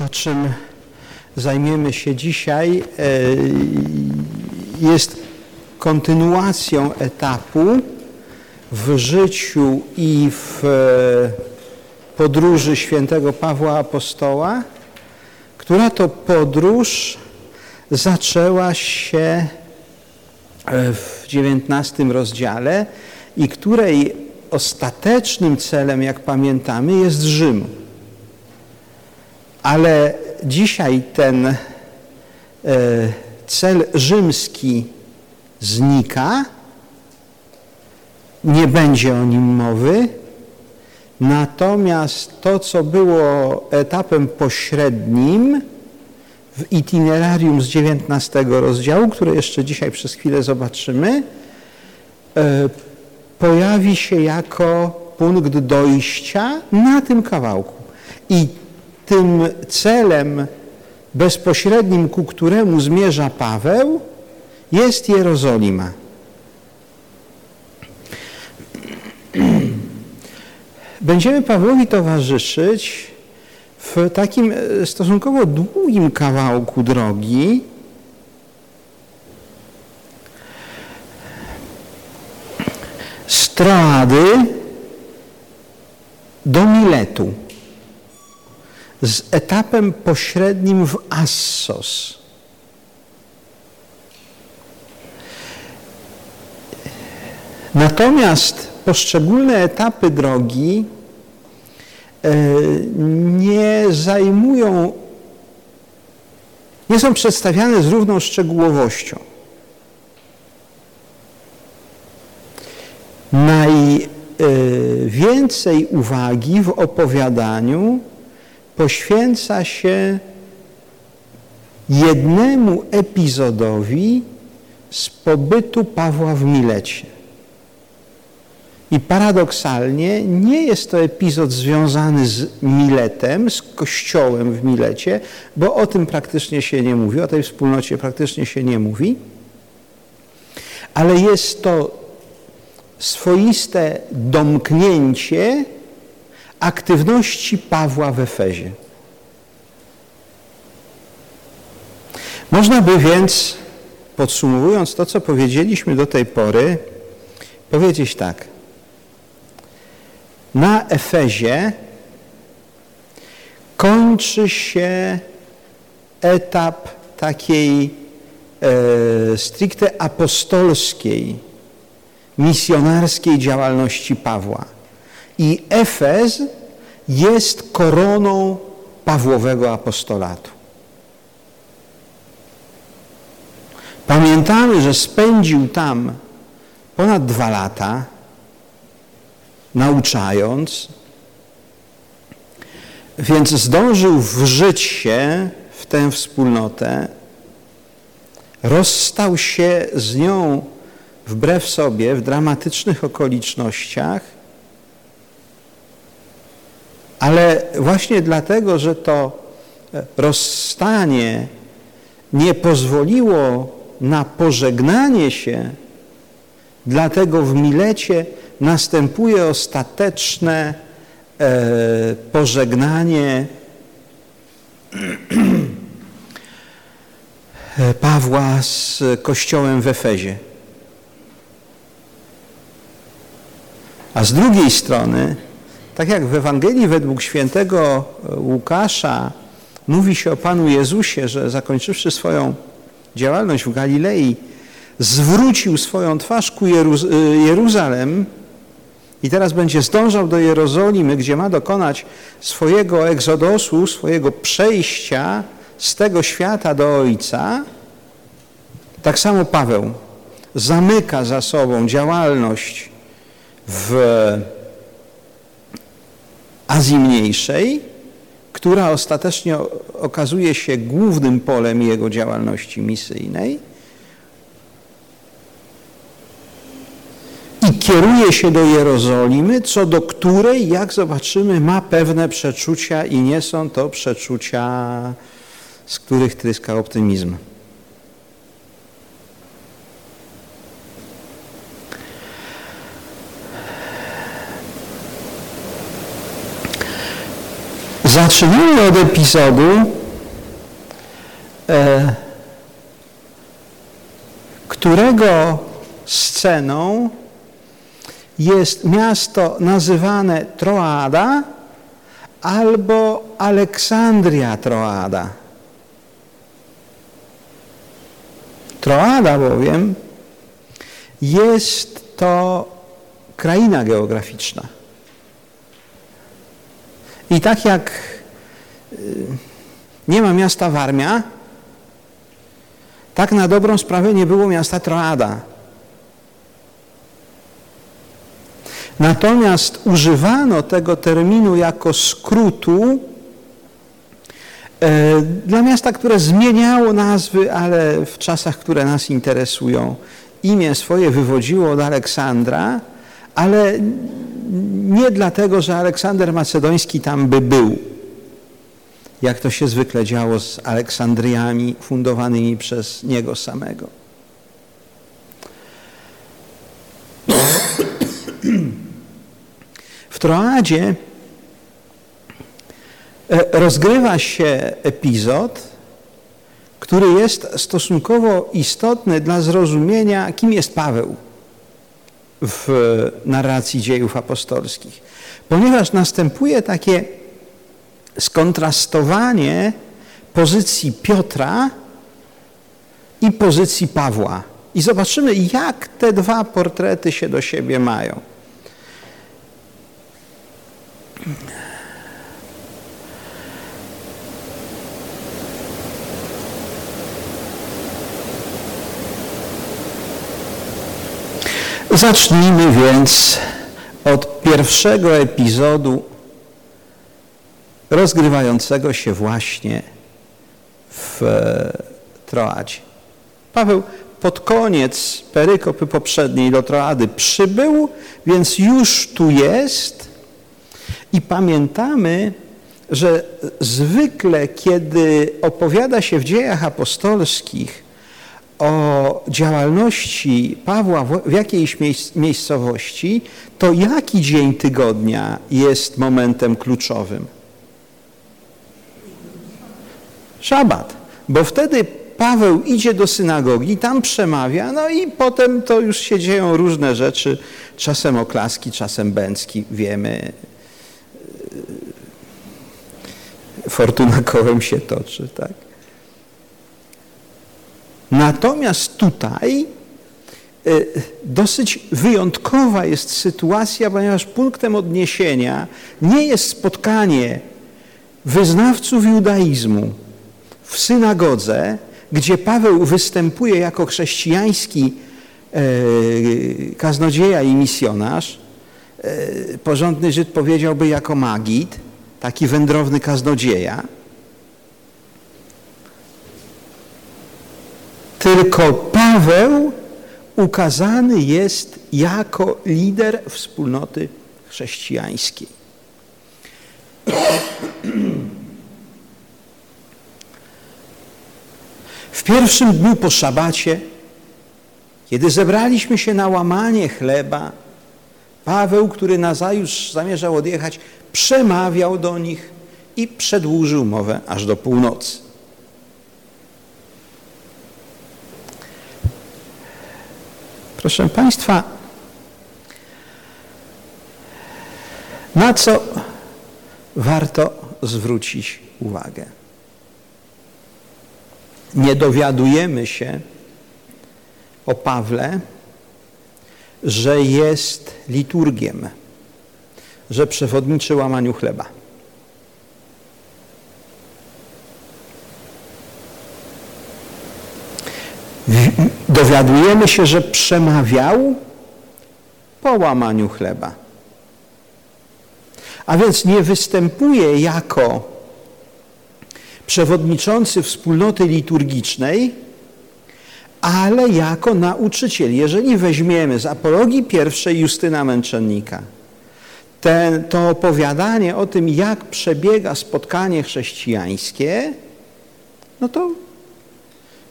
To, czym zajmiemy się dzisiaj, e, jest kontynuacją etapu w życiu i w e, podróży świętego Pawła Apostoła, która to podróż zaczęła się e, w XIX rozdziale i której ostatecznym celem, jak pamiętamy, jest Rzym. Ale dzisiaj ten e, cel rzymski znika, nie będzie o nim mowy, natomiast to, co było etapem pośrednim w itinerarium z XIX rozdziału, które jeszcze dzisiaj przez chwilę zobaczymy, e, pojawi się jako punkt dojścia na tym kawałku. I tym celem bezpośrednim, ku któremu zmierza Paweł, jest Jerozolima. Będziemy Pawłowi towarzyszyć w takim stosunkowo długim kawałku drogi, z Troady do Miletu z etapem pośrednim w Assos. Natomiast poszczególne etapy drogi e, nie zajmują, nie są przedstawiane z równą szczegółowością. Najwięcej uwagi w opowiadaniu poświęca się jednemu epizodowi z pobytu Pawła w Milecie. I paradoksalnie nie jest to epizod związany z Miletem, z kościołem w Milecie, bo o tym praktycznie się nie mówi, o tej wspólnocie praktycznie się nie mówi, ale jest to swoiste domknięcie aktywności Pawła w Efezie. Można by więc, podsumowując to, co powiedzieliśmy do tej pory, powiedzieć tak. Na Efezie kończy się etap takiej e, stricte apostolskiej, misjonarskiej działalności Pawła. I Efez jest koroną Pawłowego apostolatu. Pamiętamy, że spędził tam ponad dwa lata, nauczając, więc zdążył wżyć się w tę wspólnotę, rozstał się z nią wbrew sobie w dramatycznych okolicznościach, ale właśnie dlatego, że to rozstanie nie pozwoliło na pożegnanie się, dlatego w Milecie następuje ostateczne e, pożegnanie Pawła z kościołem w Efezie. A z drugiej strony, tak jak w Ewangelii według świętego Łukasza mówi się o Panu Jezusie, że zakończywszy swoją działalność w Galilei, zwrócił swoją twarz ku Jeruz Jeruzalem i teraz będzie zdążał do Jerozolimy, gdzie ma dokonać swojego egzodosu, swojego przejścia z tego świata do Ojca, tak samo Paweł zamyka za sobą działalność w Azji Mniejszej, która ostatecznie okazuje się głównym polem jego działalności misyjnej i kieruje się do Jerozolimy, co do której, jak zobaczymy, ma pewne przeczucia i nie są to przeczucia, z których tryska optymizm. Od epizodu, którego sceną jest miasto nazywane Troada albo Aleksandria Troada. Troada bowiem jest to kraina geograficzna. I tak jak nie ma miasta Warmia, tak na dobrą sprawę nie było miasta Troada. Natomiast używano tego terminu jako skrótu e, dla miasta, które zmieniało nazwy, ale w czasach, które nas interesują, imię swoje wywodziło od Aleksandra, ale nie dlatego, że Aleksander Macedoński tam by był, jak to się zwykle działo z Aleksandriami fundowanymi przez niego samego. W Troadzie e, rozgrywa się epizod, który jest stosunkowo istotny dla zrozumienia, kim jest Paweł w narracji dziejów apostolskich. Ponieważ następuje takie skontrastowanie pozycji Piotra i pozycji Pawła. I zobaczymy, jak te dwa portrety się do siebie mają. Zacznijmy więc od pierwszego epizodu rozgrywającego się właśnie w Troadzie. Paweł pod koniec perykopy poprzedniej do Troady przybył, więc już tu jest i pamiętamy, że zwykle, kiedy opowiada się w dziejach apostolskich o działalności Pawła w jakiejś miejscowości, to jaki dzień tygodnia jest momentem kluczowym? Szabat. Bo wtedy Paweł idzie do synagogi, tam przemawia, no i potem to już się dzieją różne rzeczy, czasem oklaski, czasem bęcki, wiemy. Fortuna kołem się toczy, tak? Natomiast tutaj e, dosyć wyjątkowa jest sytuacja, ponieważ punktem odniesienia nie jest spotkanie wyznawców judaizmu w synagodze, gdzie Paweł występuje jako chrześcijański e, kaznodzieja i misjonarz, e, porządny Żyd powiedziałby jako magid, taki wędrowny kaznodzieja, Tylko Paweł ukazany jest jako lider wspólnoty chrześcijańskiej. W pierwszym dniu po szabacie, kiedy zebraliśmy się na łamanie chleba, Paweł, który nazajutrz zamierzał odjechać, przemawiał do nich i przedłużył mowę aż do północy. Proszę Państwa, na co warto zwrócić uwagę? Nie dowiadujemy się o Pawle, że jest liturgiem, że przewodniczy łamaniu chleba. dowiadujemy się, że przemawiał po łamaniu chleba. A więc nie występuje jako przewodniczący wspólnoty liturgicznej, ale jako nauczyciel. Jeżeli weźmiemy z apologii pierwszej Justyna Męczennika to opowiadanie o tym, jak przebiega spotkanie chrześcijańskie, no to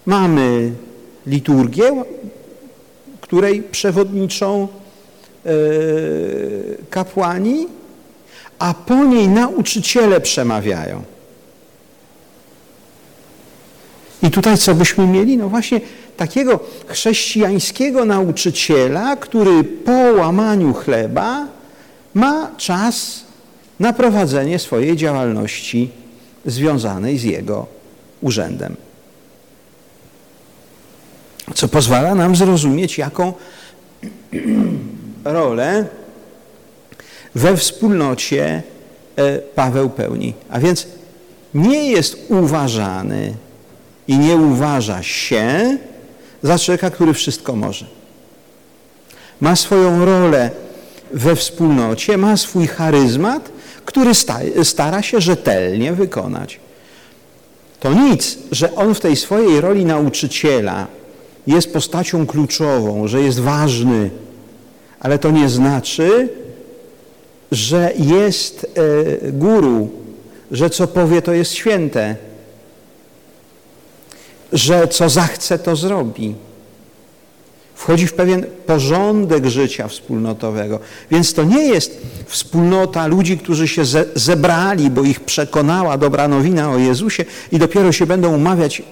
mamy liturgię, której przewodniczą e, kapłani, a po niej nauczyciele przemawiają. I tutaj co byśmy mieli? No właśnie takiego chrześcijańskiego nauczyciela, który po łamaniu chleba ma czas na prowadzenie swojej działalności związanej z jego urzędem. Co pozwala nam zrozumieć, jaką rolę we wspólnocie e, Paweł pełni. A więc nie jest uważany i nie uważa się za człowieka, który wszystko może. Ma swoją rolę we wspólnocie, ma swój charyzmat, który stara się rzetelnie wykonać. To nic, że on w tej swojej roli nauczyciela jest postacią kluczową, że jest ważny, ale to nie znaczy, że jest e, guru, że co powie to jest święte, że co zachce to zrobi. Wchodzi w pewien porządek życia wspólnotowego. Więc to nie jest wspólnota ludzi, którzy się zebrali, bo ich przekonała dobra nowina o Jezusie i dopiero się będą umawiać,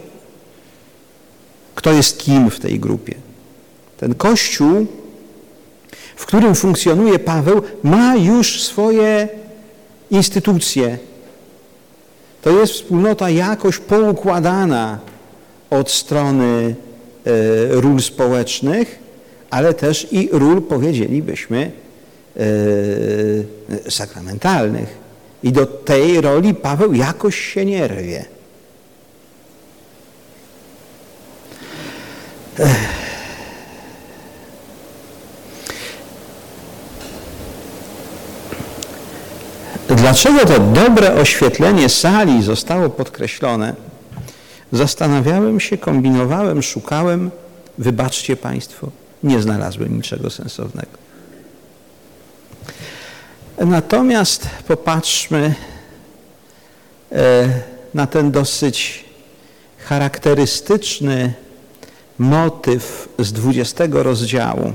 kto jest kim w tej grupie. Ten Kościół, w którym funkcjonuje Paweł, ma już swoje instytucje. To jest wspólnota jakoś poukładana od strony E, ról społecznych, ale też i ról, powiedzielibyśmy, e, sakramentalnych. I do tej roli Paweł jakoś się nie rwie. Dlaczego to dobre oświetlenie sali zostało podkreślone? Zastanawiałem się, kombinowałem, szukałem. Wybaczcie Państwo, nie znalazłem niczego sensownego. Natomiast popatrzmy e, na ten dosyć charakterystyczny motyw z 20 rozdziału.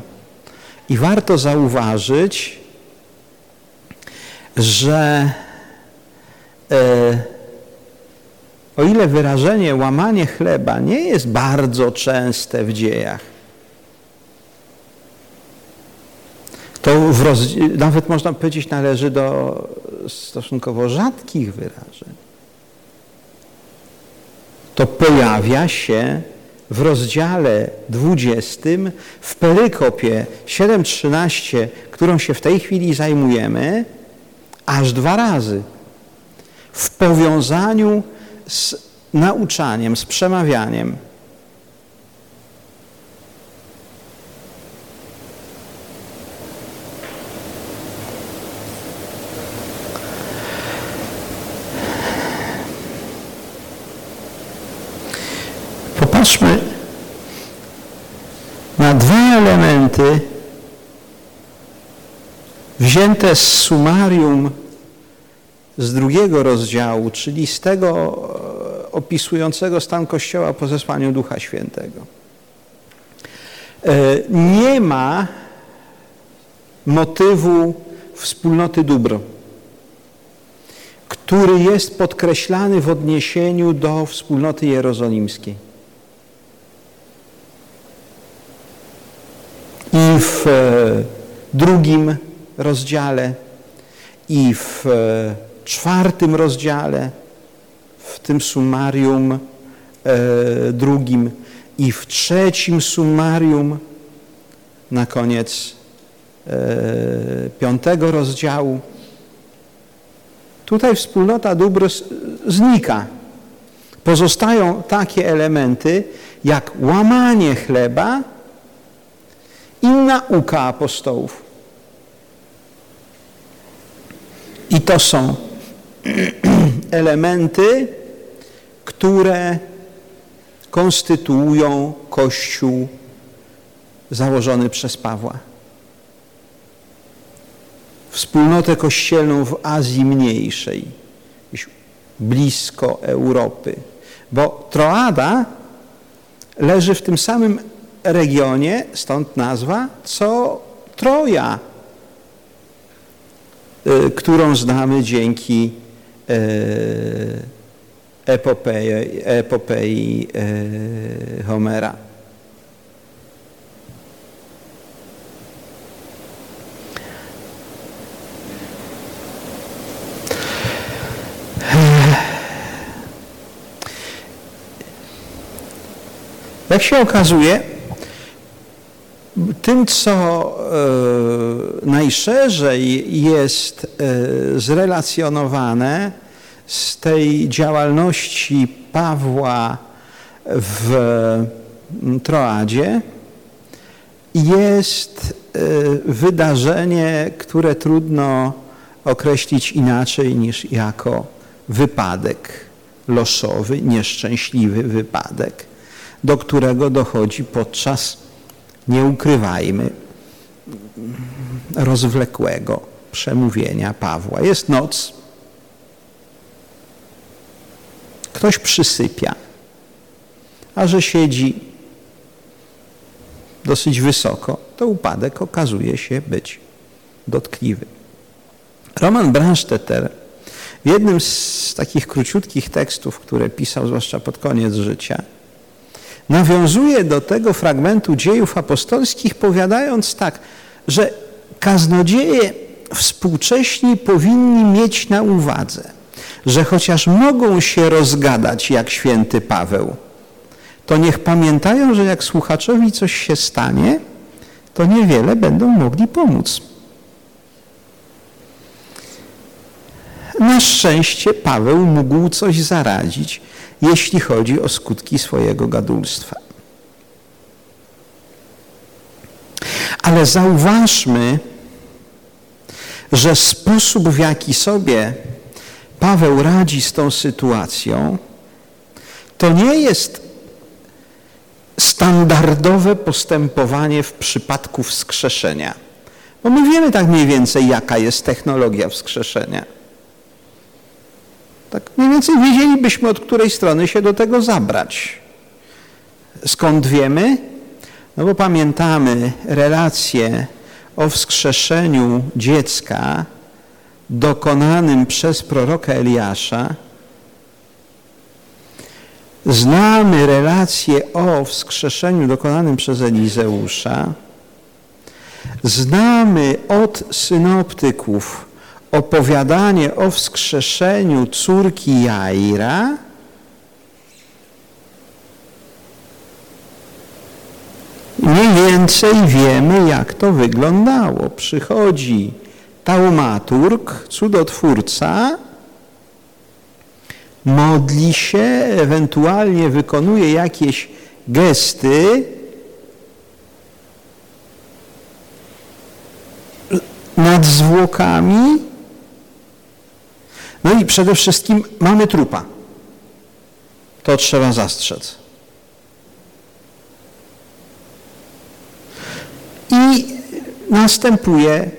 I warto zauważyć, że e, o ile wyrażenie łamanie chleba nie jest bardzo częste w dziejach, to nawet można powiedzieć należy do stosunkowo rzadkich wyrażeń. To pojawia się w rozdziale 20 w perykopie 7.13, którą się w tej chwili zajmujemy, aż dwa razy. W powiązaniu z nauczaniem, z przemawianiem. Popatrzmy na dwa elementy wzięte z sumarium z drugiego rozdziału, czyli z tego e, opisującego stan Kościoła po zesłaniu Ducha Świętego. E, nie ma motywu wspólnoty dóbr, który jest podkreślany w odniesieniu do wspólnoty jerozolimskiej. I w e, drugim rozdziale, i w czwartym rozdziale, w tym sumarium e, drugim i w trzecim sumarium na koniec e, piątego rozdziału. Tutaj wspólnota dóbr znika. Pozostają takie elementy jak łamanie chleba i nauka apostołów. I to są elementy, które konstytuują Kościół założony przez Pawła. Wspólnotę kościelną w Azji Mniejszej, blisko Europy, bo Troada leży w tym samym regionie, stąd nazwa, co Troja, y, którą znamy dzięki epopei, epopei Homera. Jak się okazuje, tym, co e, najszerzej jest e, zrelacjonowane z tej działalności Pawła w Troadzie, jest e, wydarzenie, które trudno określić inaczej niż jako wypadek losowy, nieszczęśliwy wypadek do którego dochodzi podczas, nie ukrywajmy, rozwlekłego przemówienia Pawła. Jest noc, ktoś przysypia, a że siedzi dosyć wysoko, to upadek okazuje się być dotkliwy. Roman Branstetter w jednym z takich króciutkich tekstów, które pisał zwłaszcza pod koniec życia, nawiązuje do tego fragmentu dziejów apostolskich, powiadając tak, że kaznodzieje współcześni powinni mieć na uwadze, że chociaż mogą się rozgadać jak święty Paweł, to niech pamiętają, że jak słuchaczowi coś się stanie, to niewiele będą mogli pomóc. Na szczęście Paweł mógł coś zaradzić jeśli chodzi o skutki swojego gadulstwa. Ale zauważmy, że sposób, w jaki sobie Paweł radzi z tą sytuacją, to nie jest standardowe postępowanie w przypadku wskrzeszenia. Bo my wiemy tak mniej więcej, jaka jest technologia wskrzeszenia. Tak mniej więcej wiedzielibyśmy, od której strony się do tego zabrać. Skąd wiemy? No bo pamiętamy relacje o wskrzeszeniu dziecka dokonanym przez proroka Eliasza. Znamy relacje o wskrzeszeniu dokonanym przez Elizeusza. Znamy od synoptyków opowiadanie o wskrzeszeniu córki Jaira mniej więcej wiemy, jak to wyglądało. Przychodzi taumaturg, cudotwórca, modli się, ewentualnie wykonuje jakieś gesty, nad zwłokami no i przede wszystkim mamy trupa. To trzeba zastrzec. I następuje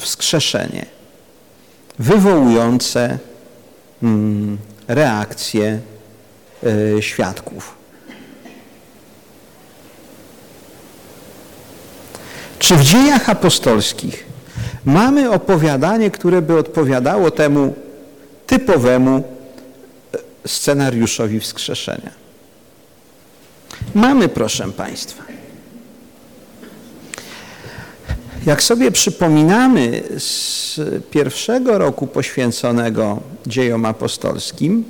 wskrzeszenie, wywołujące mm, reakcję y, świadków. Czy w dziejach apostolskich mamy opowiadanie, które by odpowiadało temu typowemu e, scenariuszowi wskrzeszenia. Mamy, proszę Państwa. Jak sobie przypominamy z pierwszego roku poświęconego dziejom apostolskim,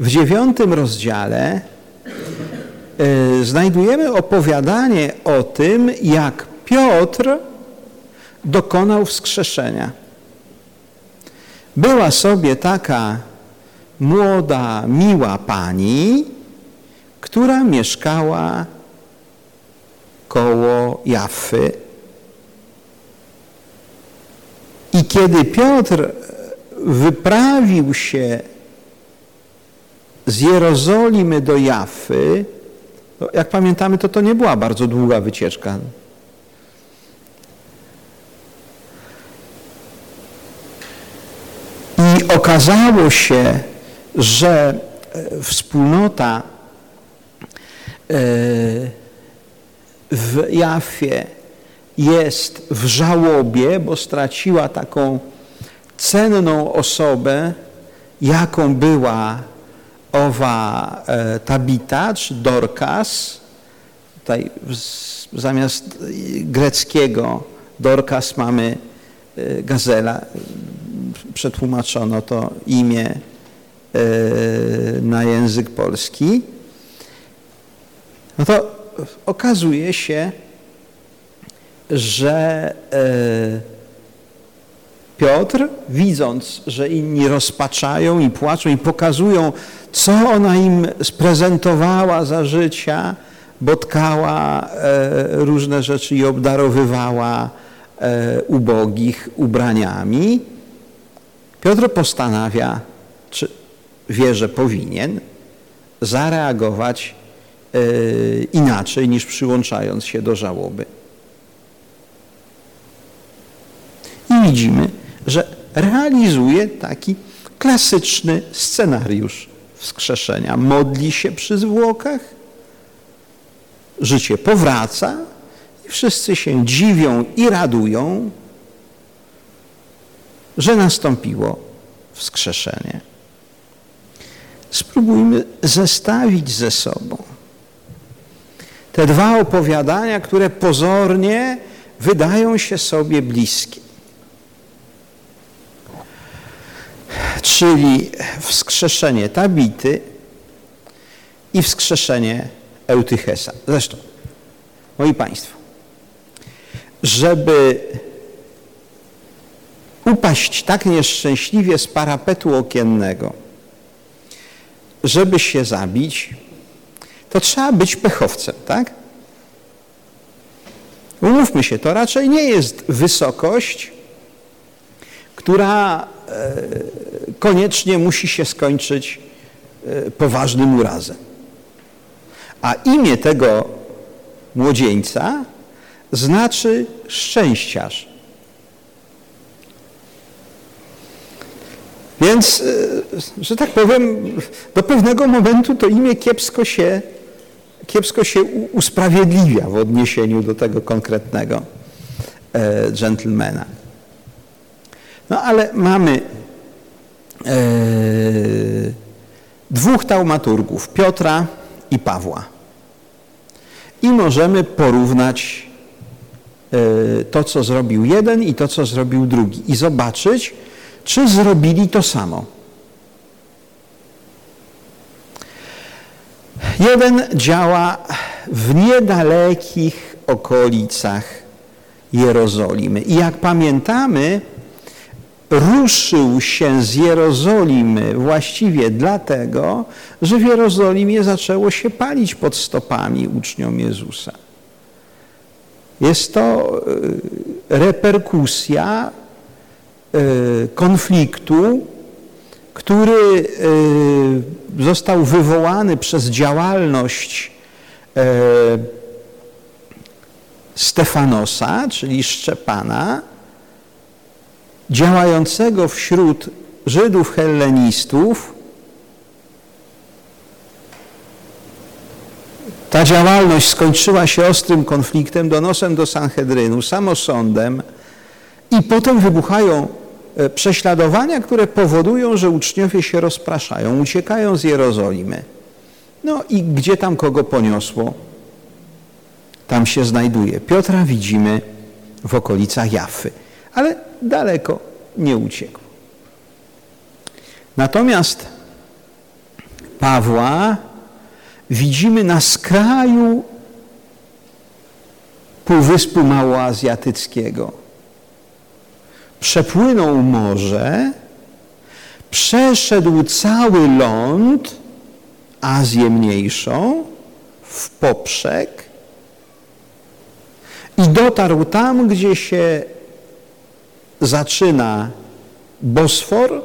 w dziewiątym rozdziale y, znajdujemy opowiadanie o tym, jak Piotr dokonał wskrzeszenia. Była sobie taka młoda, miła pani, która mieszkała koło Jaffy. I kiedy Piotr wyprawił się z Jerozolimy do Jaffy, jak pamiętamy, to to nie była bardzo długa wycieczka. Okazało się, że e, wspólnota e, w Jafie jest w żałobie, bo straciła taką cenną osobę, jaką była owa e, Tabita, czy Dorcas, tutaj zamiast greckiego Dorcas mamy gazela, przetłumaczono to imię e, na język polski, no to okazuje się, że Piotr, widząc, że inni rozpaczają i płaczą i pokazują, co ona im sprezentowała za życia, botkała e, różne rzeczy i obdarowywała e, ubogich ubraniami, Piotr postanawia, czy wie, że powinien, zareagować e, inaczej niż przyłączając się do żałoby. I widzimy, że realizuje taki klasyczny scenariusz wskrzeszenia. Modli się przy zwłokach, życie powraca i wszyscy się dziwią i radują, że nastąpiło wskrzeszenie. Spróbujmy zestawić ze sobą te dwa opowiadania, które pozornie wydają się sobie bliskie. czyli wskrzeszenie Tabity i wskrzeszenie Eutychesa. Zresztą, moi Państwo, żeby upaść tak nieszczęśliwie z parapetu okiennego, żeby się zabić, to trzeba być pechowcem, tak? Umówmy się, to raczej nie jest wysokość, która e, koniecznie musi się skończyć e, poważnym urazem. A imię tego młodzieńca znaczy szczęściarz. Więc, e, że tak powiem, do pewnego momentu to imię kiepsko się, kiepsko się usprawiedliwia w odniesieniu do tego konkretnego dżentelmena. No ale mamy e, dwóch taumaturgów, Piotra i Pawła. I możemy porównać e, to, co zrobił jeden i to, co zrobił drugi i zobaczyć, czy zrobili to samo. Jeden działa w niedalekich okolicach Jerozolimy. I jak pamiętamy, ruszył się z Jerozolimy właściwie dlatego, że w Jerozolimie zaczęło się palić pod stopami uczniom Jezusa. Jest to e, reperkusja konfliktu, który e, został wywołany przez działalność Stefanosa, czyli Szczepana, działającego wśród Żydów hellenistów, ta działalność skończyła się ostrym konfliktem, donosem do Sanhedrynu, samosądem i potem wybuchają e, prześladowania, które powodują, że uczniowie się rozpraszają, uciekają z Jerozolimy. No i gdzie tam kogo poniosło? Tam się znajduje. Piotra widzimy w okolicach Jafy ale daleko nie uciekł. Natomiast Pawła widzimy na skraju Półwyspu Małoazjatyckiego. Przepłynął morze, przeszedł cały ląd, Azję Mniejszą, w poprzek i dotarł tam, gdzie się zaczyna Bosfor,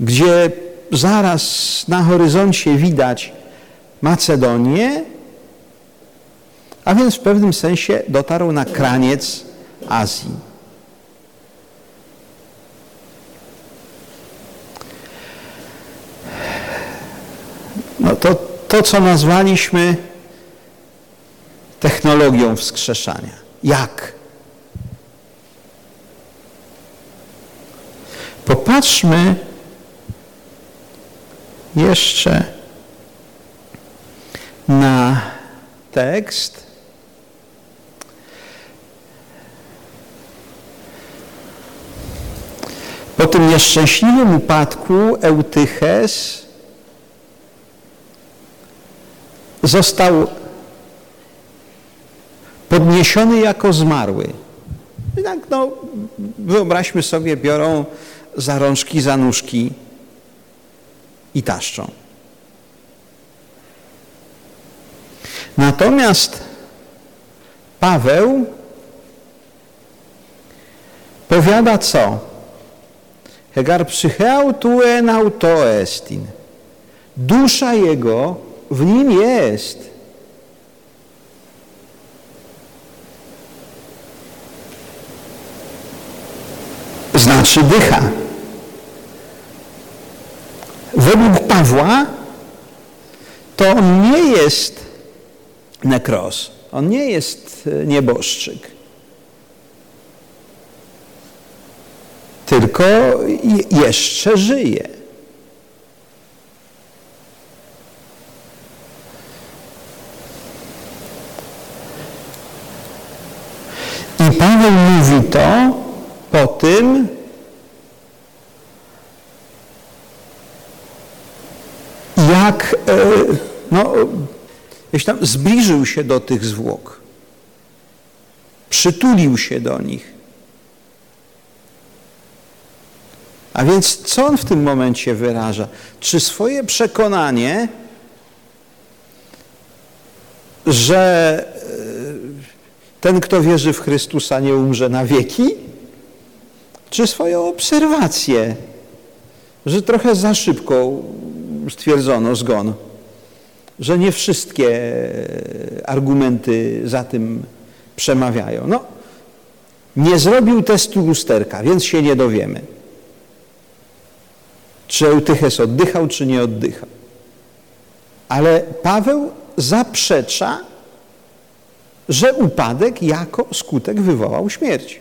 gdzie zaraz na horyzoncie widać Macedonię, a więc w pewnym sensie dotarł na kraniec Azji. No to, to co nazwaliśmy technologią wskrzeszania. Jak? popatrzmy jeszcze na tekst. Po tym nieszczęśliwym upadku Eutyches został podniesiony jako zmarły. I tak, no, wyobraźmy sobie, biorą za rączki, za nóżki i taszczą. Natomiast Paweł powiada co? Hegar psycheał tu en auto estin. Dusza jego w nim jest. Znaczy dycha. Według Pawła to on nie jest nekros. On nie jest e, nieboszczyk. Tylko jeszcze żyje. I Paweł mówi to po tym, jak e, no, tam zbliżył się do tych zwłok, przytulił się do nich. A więc co on w tym momencie wyraża? Czy swoje przekonanie, że e, ten, kto wierzy w Chrystusa, nie umrze na wieki? Czy swoją obserwację, że trochę za szybko stwierdzono zgon? że nie wszystkie argumenty za tym przemawiają. No, nie zrobił testu lusterka, więc się nie dowiemy. Czy Eutyches oddychał, czy nie oddychał. Ale Paweł zaprzecza, że upadek jako skutek wywołał śmierć.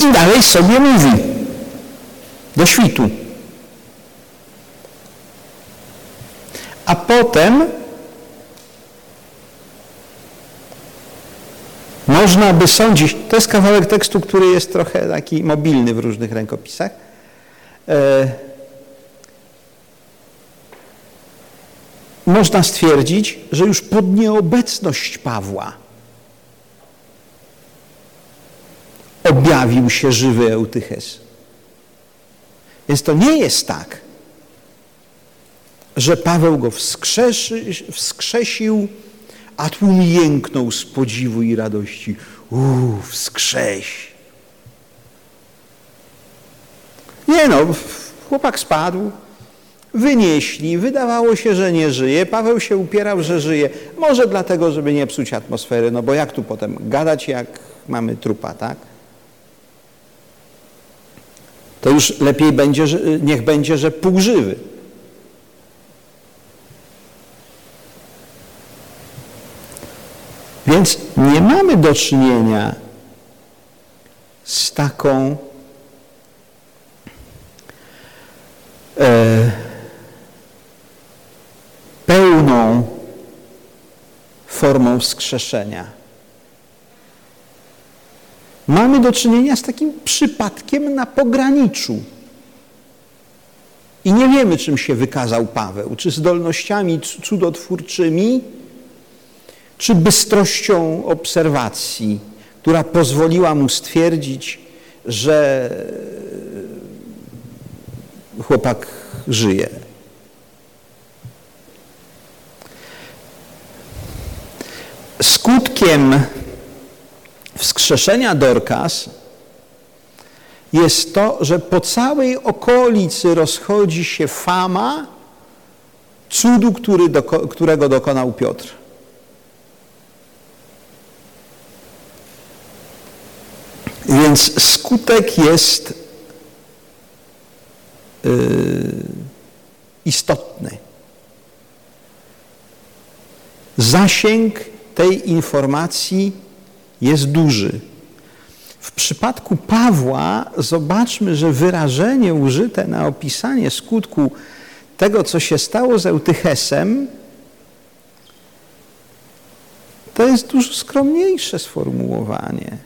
I dalej sobie mówi do świtu. A potem można by sądzić, to jest kawałek tekstu, który jest trochę taki mobilny w różnych rękopisach. E, można stwierdzić, że już pod nieobecność Pawła objawił się żywy Eutyches. Więc to nie jest tak, że Paweł go wskrzeszy, wskrzesił, a tłum jęknął z podziwu i radości. Uuu, wskrześ. Nie no, chłopak spadł, wynieśli, wydawało się, że nie żyje. Paweł się upierał, że żyje. Może dlatego, żeby nie psuć atmosfery, no bo jak tu potem gadać, jak mamy trupa, tak? To już lepiej będzie, że, niech będzie, że półżywy. Więc nie mamy do czynienia z taką e, pełną formą wskrzeszenia. Mamy do czynienia z takim przypadkiem na pograniczu. I nie wiemy, czym się wykazał Paweł, czy zdolnościami cudotwórczymi, czy bystrością obserwacji, która pozwoliła mu stwierdzić, że chłopak żyje. Skutkiem wskrzeszenia Dorcas jest to, że po całej okolicy rozchodzi się fama cudu, który doko, którego dokonał Piotr. Więc skutek jest yy, istotny. Zasięg tej informacji jest duży. W przypadku Pawła zobaczmy, że wyrażenie użyte na opisanie skutku tego, co się stało z Eutychesem, to jest dużo skromniejsze sformułowanie.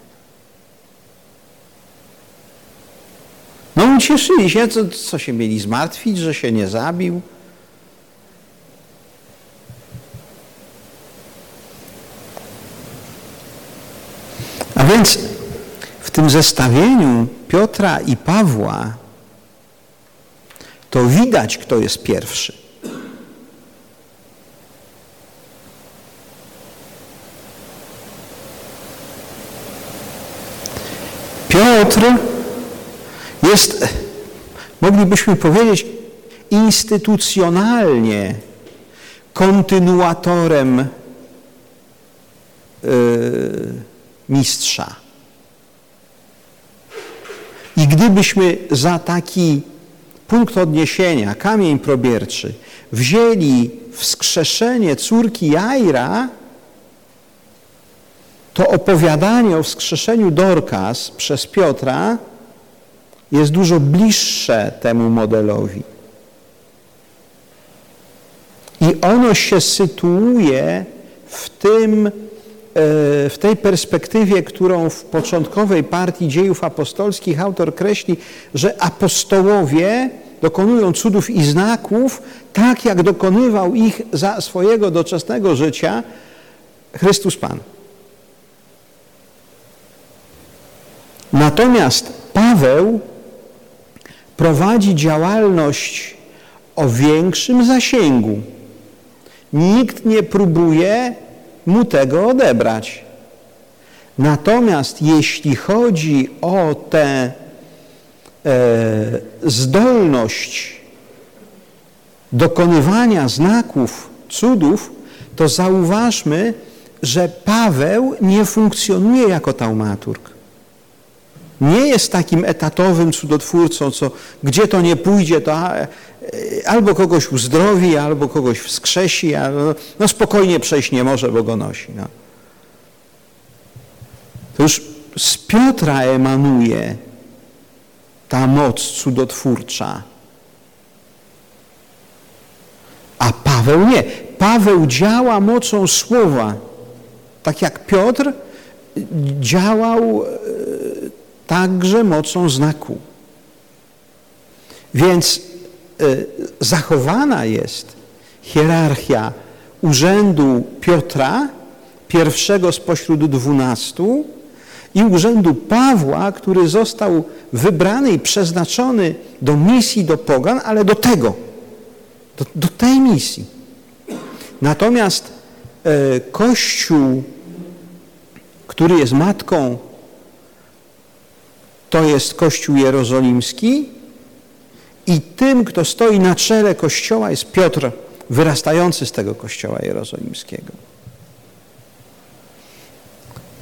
No ucieszyli się, co, co się mieli zmartwić, że się nie zabił. A więc w tym zestawieniu Piotra i Pawła to widać, kto jest pierwszy. Piotr jest, moglibyśmy powiedzieć, instytucjonalnie kontynuatorem yy, mistrza. I gdybyśmy za taki punkt odniesienia, kamień probierczy, wzięli wskrzeszenie córki Jaira, to opowiadanie o wskrzeszeniu Dorkas przez Piotra jest dużo bliższe temu modelowi. I ono się sytuuje w tym, w tej perspektywie, którą w początkowej partii dziejów apostolskich autor kreśli, że apostołowie dokonują cudów i znaków, tak jak dokonywał ich za swojego doczesnego życia Chrystus Pan. Natomiast Paweł prowadzi działalność o większym zasięgu. Nikt nie próbuje mu tego odebrać. Natomiast jeśli chodzi o tę e, zdolność dokonywania znaków, cudów, to zauważmy, że Paweł nie funkcjonuje jako taumaturg nie jest takim etatowym cudotwórcą, co gdzie to nie pójdzie, to albo kogoś uzdrowi, albo kogoś wskrzesi, albo, no spokojnie przejść nie może, bo go nosi. No. To już z Piotra emanuje ta moc cudotwórcza. A Paweł nie. Paweł działa mocą słowa. Tak jak Piotr działał e, także mocą znaku. Więc y, zachowana jest hierarchia urzędu Piotra, pierwszego spośród dwunastu, i urzędu Pawła, który został wybrany i przeznaczony do misji do pogan, ale do tego, do, do tej misji. Natomiast e, Kościół, który jest matką to jest Kościół Jerozolimski i tym, kto stoi na czele Kościoła jest Piotr, wyrastający z tego Kościoła Jerozolimskiego.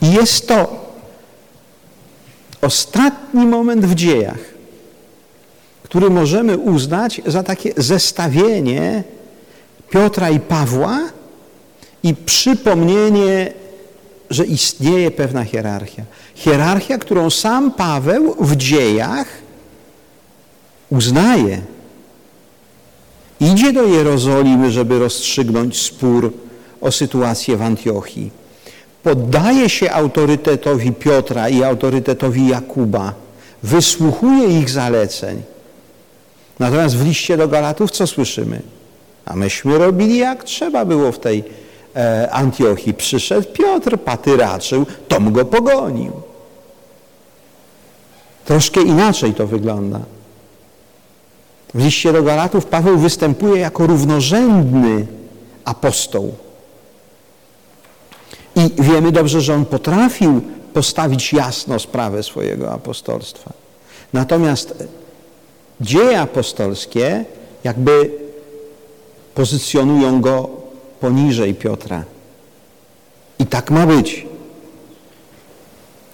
I jest to ostatni moment w dziejach, który możemy uznać za takie zestawienie Piotra i Pawła i przypomnienie że istnieje pewna hierarchia. Hierarchia, którą sam Paweł w dziejach uznaje. Idzie do Jerozolimy, żeby rozstrzygnąć spór o sytuację w Antiochii. Poddaje się autorytetowi Piotra i autorytetowi Jakuba. Wysłuchuje ich zaleceń. Natomiast w liście do Galatów co słyszymy? A myśmy robili jak trzeba było w tej Antiochii przyszedł Piotr, patyraczył, Tom go pogonił. Troszkę inaczej to wygląda. W liście do Galatów Paweł występuje jako równorzędny apostoł. I wiemy dobrze, że on potrafił postawić jasno sprawę swojego apostolstwa. Natomiast dzieje apostolskie jakby pozycjonują go poniżej Piotra. I tak ma być.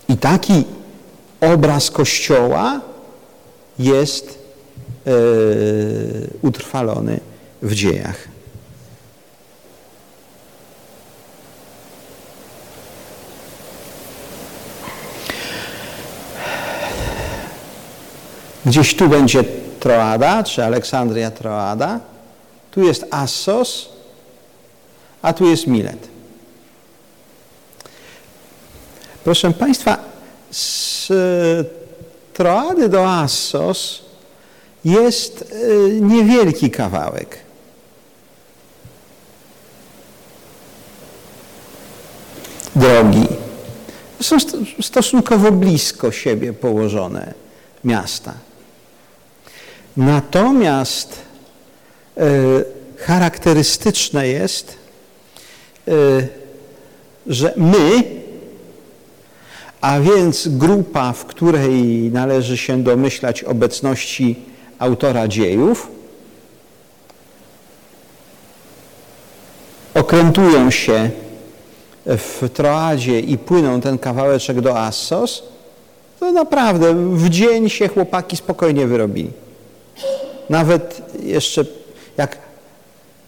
I taki obraz Kościoła jest yy, utrwalony w dziejach. Gdzieś tu będzie Troada, czy Aleksandria Troada. Tu jest Assos, a tu jest Milet. Proszę Państwa, z Troady do Assos jest y, niewielki kawałek. Drogi. Są stosunkowo blisko siebie położone miasta. Natomiast y, charakterystyczne jest, że my, a więc grupa, w której należy się domyślać obecności autora dziejów, okrętują się w Troadzie i płyną ten kawałeczek do Assos, to naprawdę w dzień się chłopaki spokojnie wyrobili. Nawet jeszcze jak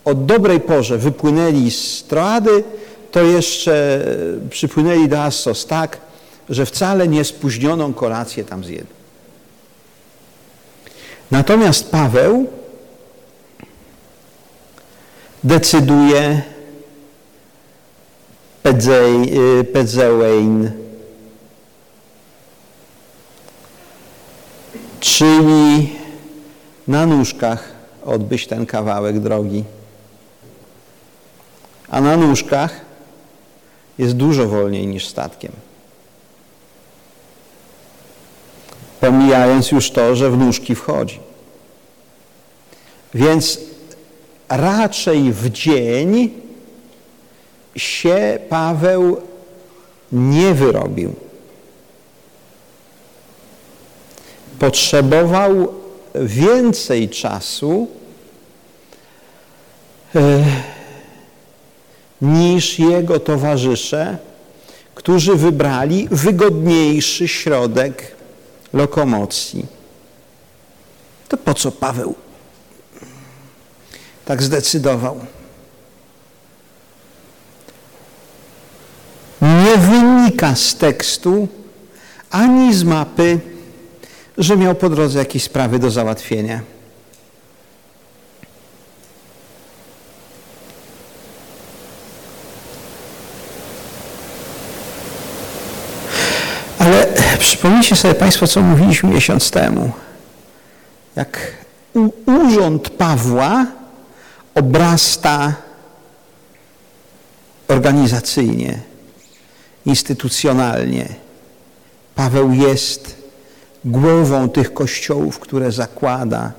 o dobrej porze wypłynęli z Troady, to jeszcze przypłynęli do Assos tak, że wcale nie spóźnioną kolację tam zjedli. Natomiast Paweł decyduje Pedzewein, czyli na nóżkach odbyć ten kawałek drogi. A na nóżkach jest dużo wolniej niż statkiem. Pomijając już to, że w nóżki wchodzi. Więc raczej w dzień się Paweł nie wyrobił. Potrzebował więcej czasu e, niż jego towarzysze, którzy wybrali wygodniejszy środek lokomocji. To po co Paweł tak zdecydował? Nie wynika z tekstu ani z mapy, że miał po drodze jakieś sprawy do załatwienia. Ale przypomnijcie sobie Państwo, co mówiliśmy miesiąc temu. Jak urząd Pawła obrasta organizacyjnie, instytucjonalnie. Paweł jest głową tych kościołów, które zakłada.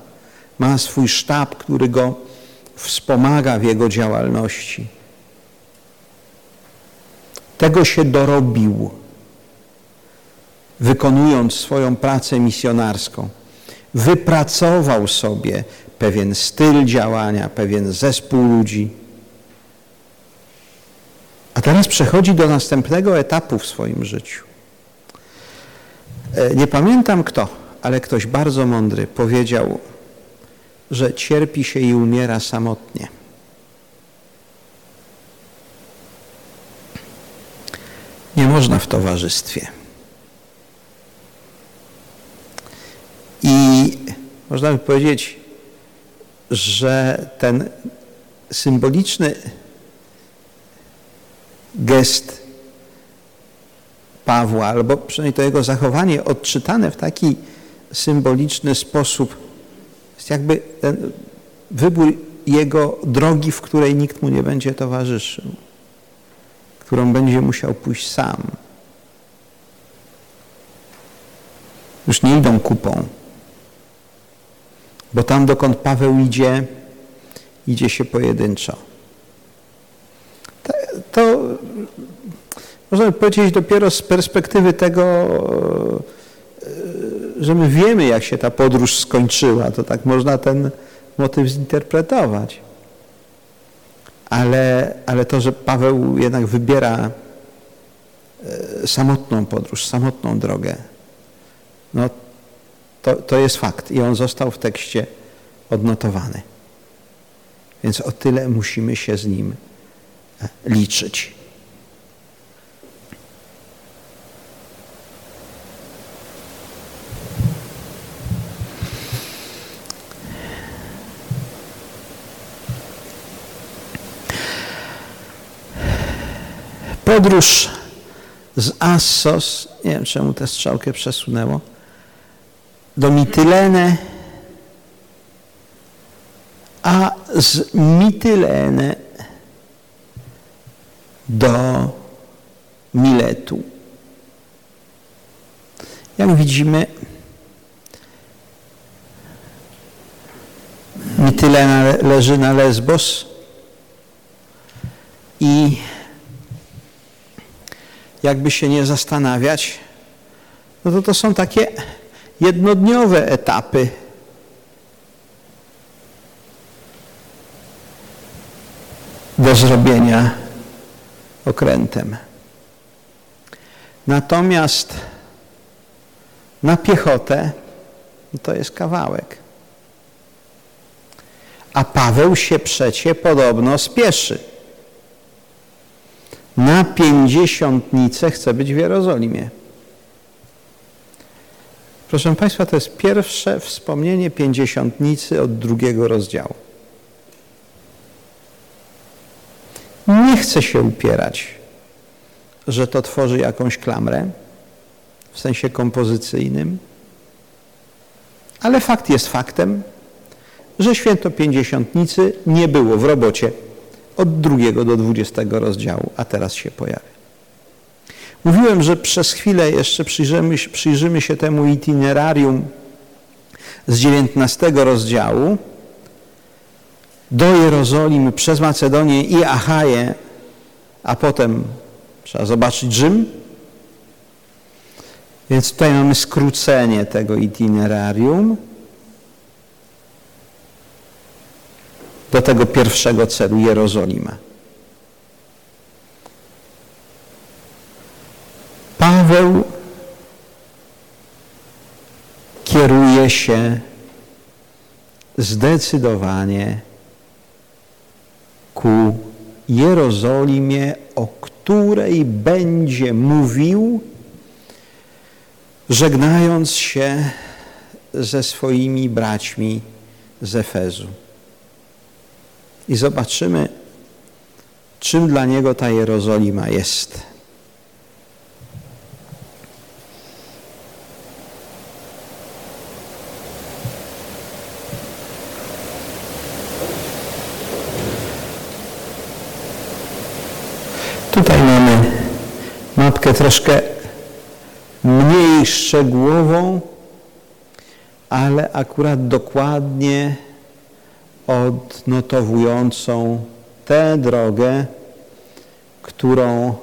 Ma swój sztab, który go wspomaga w jego działalności. Tego się dorobił, wykonując swoją pracę misjonarską. Wypracował sobie pewien styl działania, pewien zespół ludzi. A teraz przechodzi do następnego etapu w swoim życiu. E, nie pamiętam kto, ale ktoś bardzo mądry powiedział, że cierpi się i umiera samotnie. Nie można w towarzystwie. I można by powiedzieć, że ten symboliczny gest Pawła, albo przynajmniej to jego zachowanie odczytane w taki symboliczny sposób, jest jakby ten wybór jego drogi, w której nikt mu nie będzie towarzyszył, którą będzie musiał pójść sam. Już nie idą kupą, bo tam, dokąd Paweł idzie, idzie się pojedynczo. To można powiedzieć dopiero z perspektywy tego, e, że my wiemy, jak się ta podróż skończyła, to tak można ten motyw zinterpretować. Ale, ale to, że Paweł jednak wybiera e, samotną podróż, samotną drogę, no to, to jest fakt i on został w tekście odnotowany. Więc o tyle musimy się z nim e, liczyć. Podróż z Assos, nie wiem czemu tę strzałkę przesunęło, do Mitylene, a z Mitylene do Miletu. Jak widzimy, Mitylena leży na Lesbos i jakby się nie zastanawiać, no to to są takie jednodniowe etapy. do zrobienia okrętem. Natomiast na piechotę to jest kawałek. A Paweł się przecie podobno spieszy. Na pięćdziesiątnicę chce być w Jerozolimie. Proszę Państwa, to jest pierwsze wspomnienie pięćdziesiątnicy od drugiego rozdziału. Nie chcę się upierać, że to tworzy jakąś klamrę w sensie kompozycyjnym, ale fakt jest faktem, że święto pięćdziesiątnicy nie było w robocie od drugiego do dwudziestego rozdziału, a teraz się pojawia. Mówiłem, że przez chwilę jeszcze przyjrzymy, przyjrzymy się temu itinerarium z dziewiętnastego rozdziału do Jerozolimy przez Macedonię i Achaję, a potem trzeba zobaczyć Rzym. Więc tutaj mamy skrócenie tego itinerarium do tego pierwszego celu Jerozolima. Paweł kieruje się zdecydowanie ku Jerozolimie, o której będzie mówił, żegnając się ze swoimi braćmi z Efezu. I zobaczymy, czym dla niego ta Jerozolima jest. Tutaj mamy mapkę troszkę mniej szczegółową, ale akurat dokładnie odnotowującą tę drogę, którą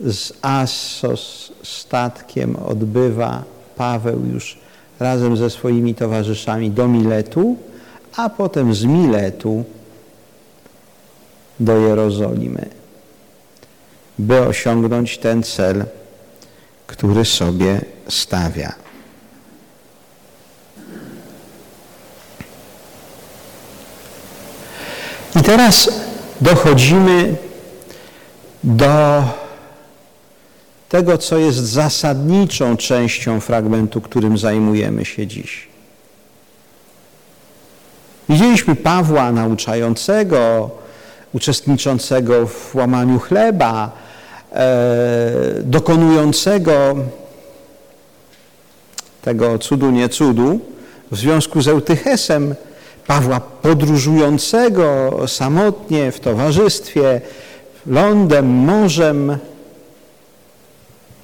z Assos statkiem odbywa Paweł już razem ze swoimi towarzyszami do Miletu, a potem z Miletu do Jerozolimy by osiągnąć ten cel, który sobie stawia. I teraz dochodzimy do tego, co jest zasadniczą częścią fragmentu, którym zajmujemy się dziś. Widzieliśmy Pawła nauczającego, uczestniczącego w łamaniu chleba, dokonującego tego cudu, nie cudu, w związku z Eutychesem, Pawła podróżującego samotnie w towarzystwie, lądem, morzem.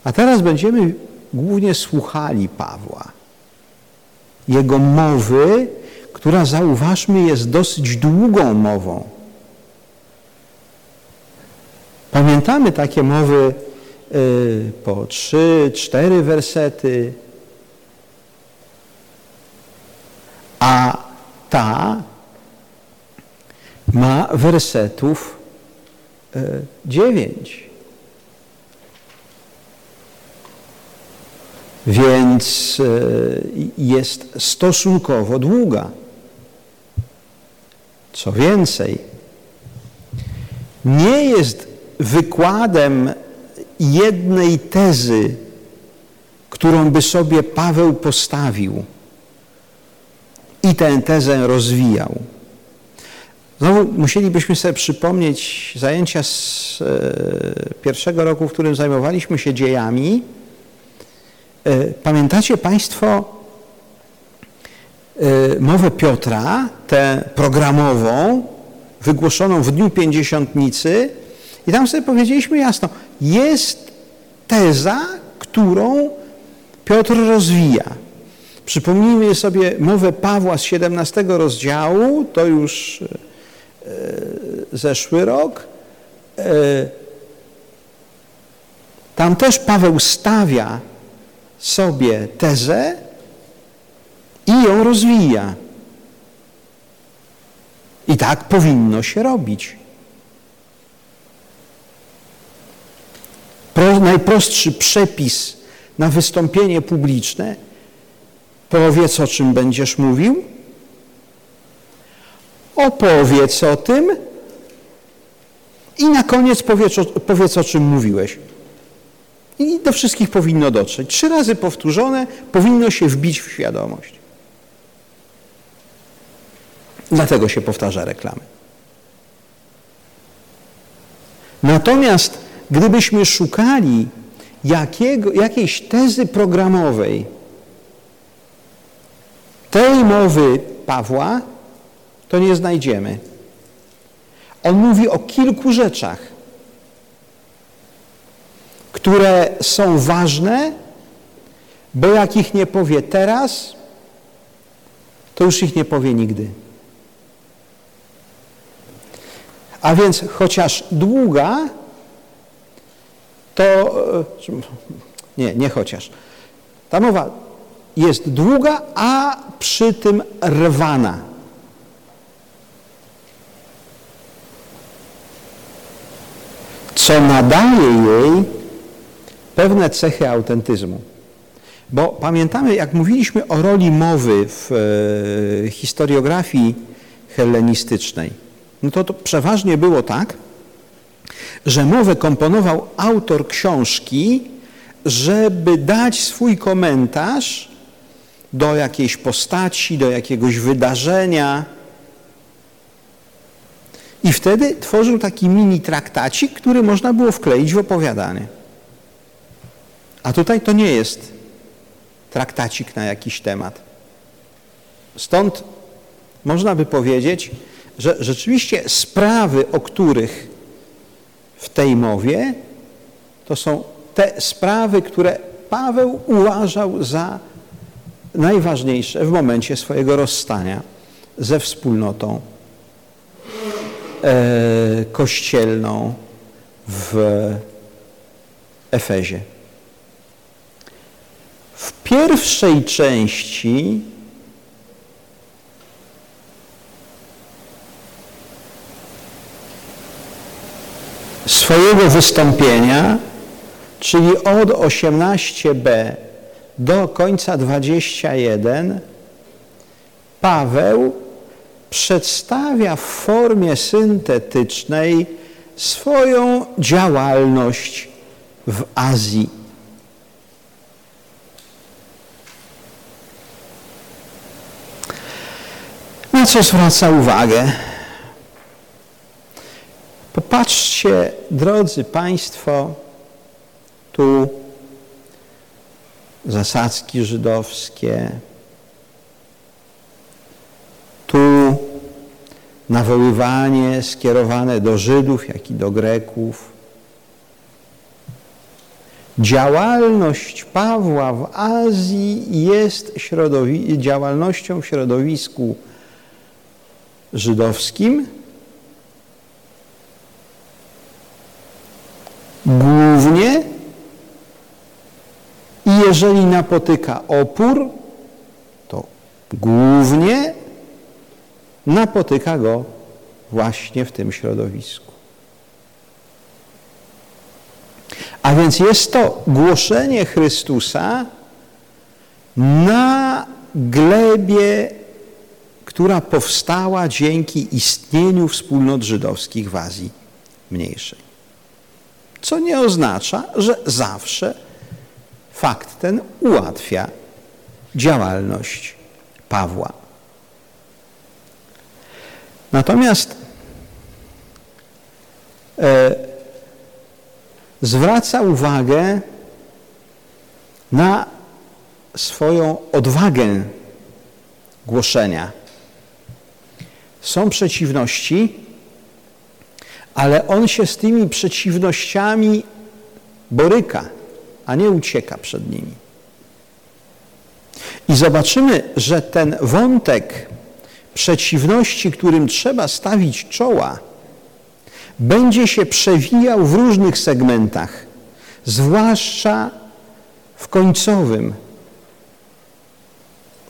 A teraz będziemy głównie słuchali Pawła. Jego mowy, która zauważmy jest dosyć długą mową. Pamiętamy takie mowy y, po trzy, cztery wersety, a ta ma wersetów y, dziewięć. Więc y, jest stosunkowo długa. Co więcej, nie jest wykładem jednej tezy, którą by sobie Paweł postawił i tę tezę rozwijał. Znowu musielibyśmy sobie przypomnieć zajęcia z e, pierwszego roku, w którym zajmowaliśmy się dziejami. E, pamiętacie Państwo e, mowę Piotra, tę programową, wygłoszoną w Dniu Pięćdziesiątnicy i tam sobie powiedzieliśmy jasno, jest teza, którą Piotr rozwija. Przypomnijmy sobie mowę Pawła z 17 rozdziału, to już e, zeszły rok. E, tam też Paweł stawia sobie tezę i ją rozwija. I tak powinno się robić. Najprostszy przepis na wystąpienie publiczne Powiedz, o czym będziesz mówił. Opowiedz o tym i na koniec powiedz, powiedz o czym mówiłeś. I do wszystkich powinno dotrzeć. Trzy razy powtórzone powinno się wbić w świadomość. Dlatego się powtarza reklamy. Natomiast gdybyśmy szukali jakiego, jakiejś tezy programowej, tej mowy Pawła to nie znajdziemy. On mówi o kilku rzeczach, które są ważne, bo jak ich nie powie teraz, to już ich nie powie nigdy. A więc chociaż długa, to e, nie, nie chociaż. Ta mowa jest długa, a przy tym rwana. Co nadaje jej pewne cechy autentyzmu. Bo pamiętamy, jak mówiliśmy o roli mowy w e, historiografii hellenistycznej, no to, to przeważnie było tak, że mowę komponował autor książki, żeby dać swój komentarz do jakiejś postaci, do jakiegoś wydarzenia. I wtedy tworzył taki mini traktacik, który można było wkleić w opowiadanie. A tutaj to nie jest traktacik na jakiś temat. Stąd można by powiedzieć, że rzeczywiście sprawy, o których w tej mowie, to są te sprawy, które Paweł uważał za najważniejsze w momencie swojego rozstania ze wspólnotą e, kościelną w Efezie. W pierwszej części swojego wystąpienia, czyli od 18b do końca 21 Paweł przedstawia w formie syntetycznej swoją działalność w Azji. Na co zwraca uwagę? Popatrzcie, drodzy Państwo, tu zasadzki żydowskie. Tu nawoływanie skierowane do Żydów, jak i do Greków. Działalność Pawła w Azji jest działalnością w środowisku żydowskim, głównie i jeżeli napotyka opór, to głównie napotyka go właśnie w tym środowisku. A więc jest to głoszenie Chrystusa na glebie, która powstała dzięki istnieniu wspólnot żydowskich w Azji Mniejszej. Co nie oznacza, że zawsze Fakt ten ułatwia działalność Pawła. Natomiast e, zwraca uwagę na swoją odwagę głoszenia. Są przeciwności, ale on się z tymi przeciwnościami boryka, a nie ucieka przed nimi. I zobaczymy, że ten wątek przeciwności, którym trzeba stawić czoła, będzie się przewijał w różnych segmentach, zwłaszcza w końcowym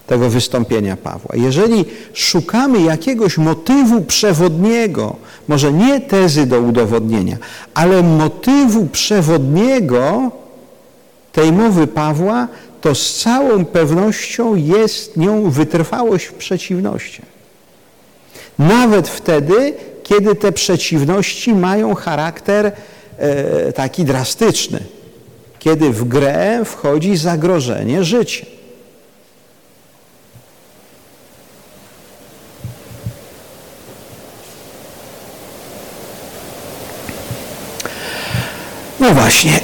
tego wystąpienia Pawła. Jeżeli szukamy jakiegoś motywu przewodniego, może nie tezy do udowodnienia, ale motywu przewodniego tej mowy Pawła, to z całą pewnością jest nią wytrwałość w przeciwnościach. Nawet wtedy, kiedy te przeciwności mają charakter e, taki drastyczny, kiedy w grę wchodzi zagrożenie życia. No właśnie,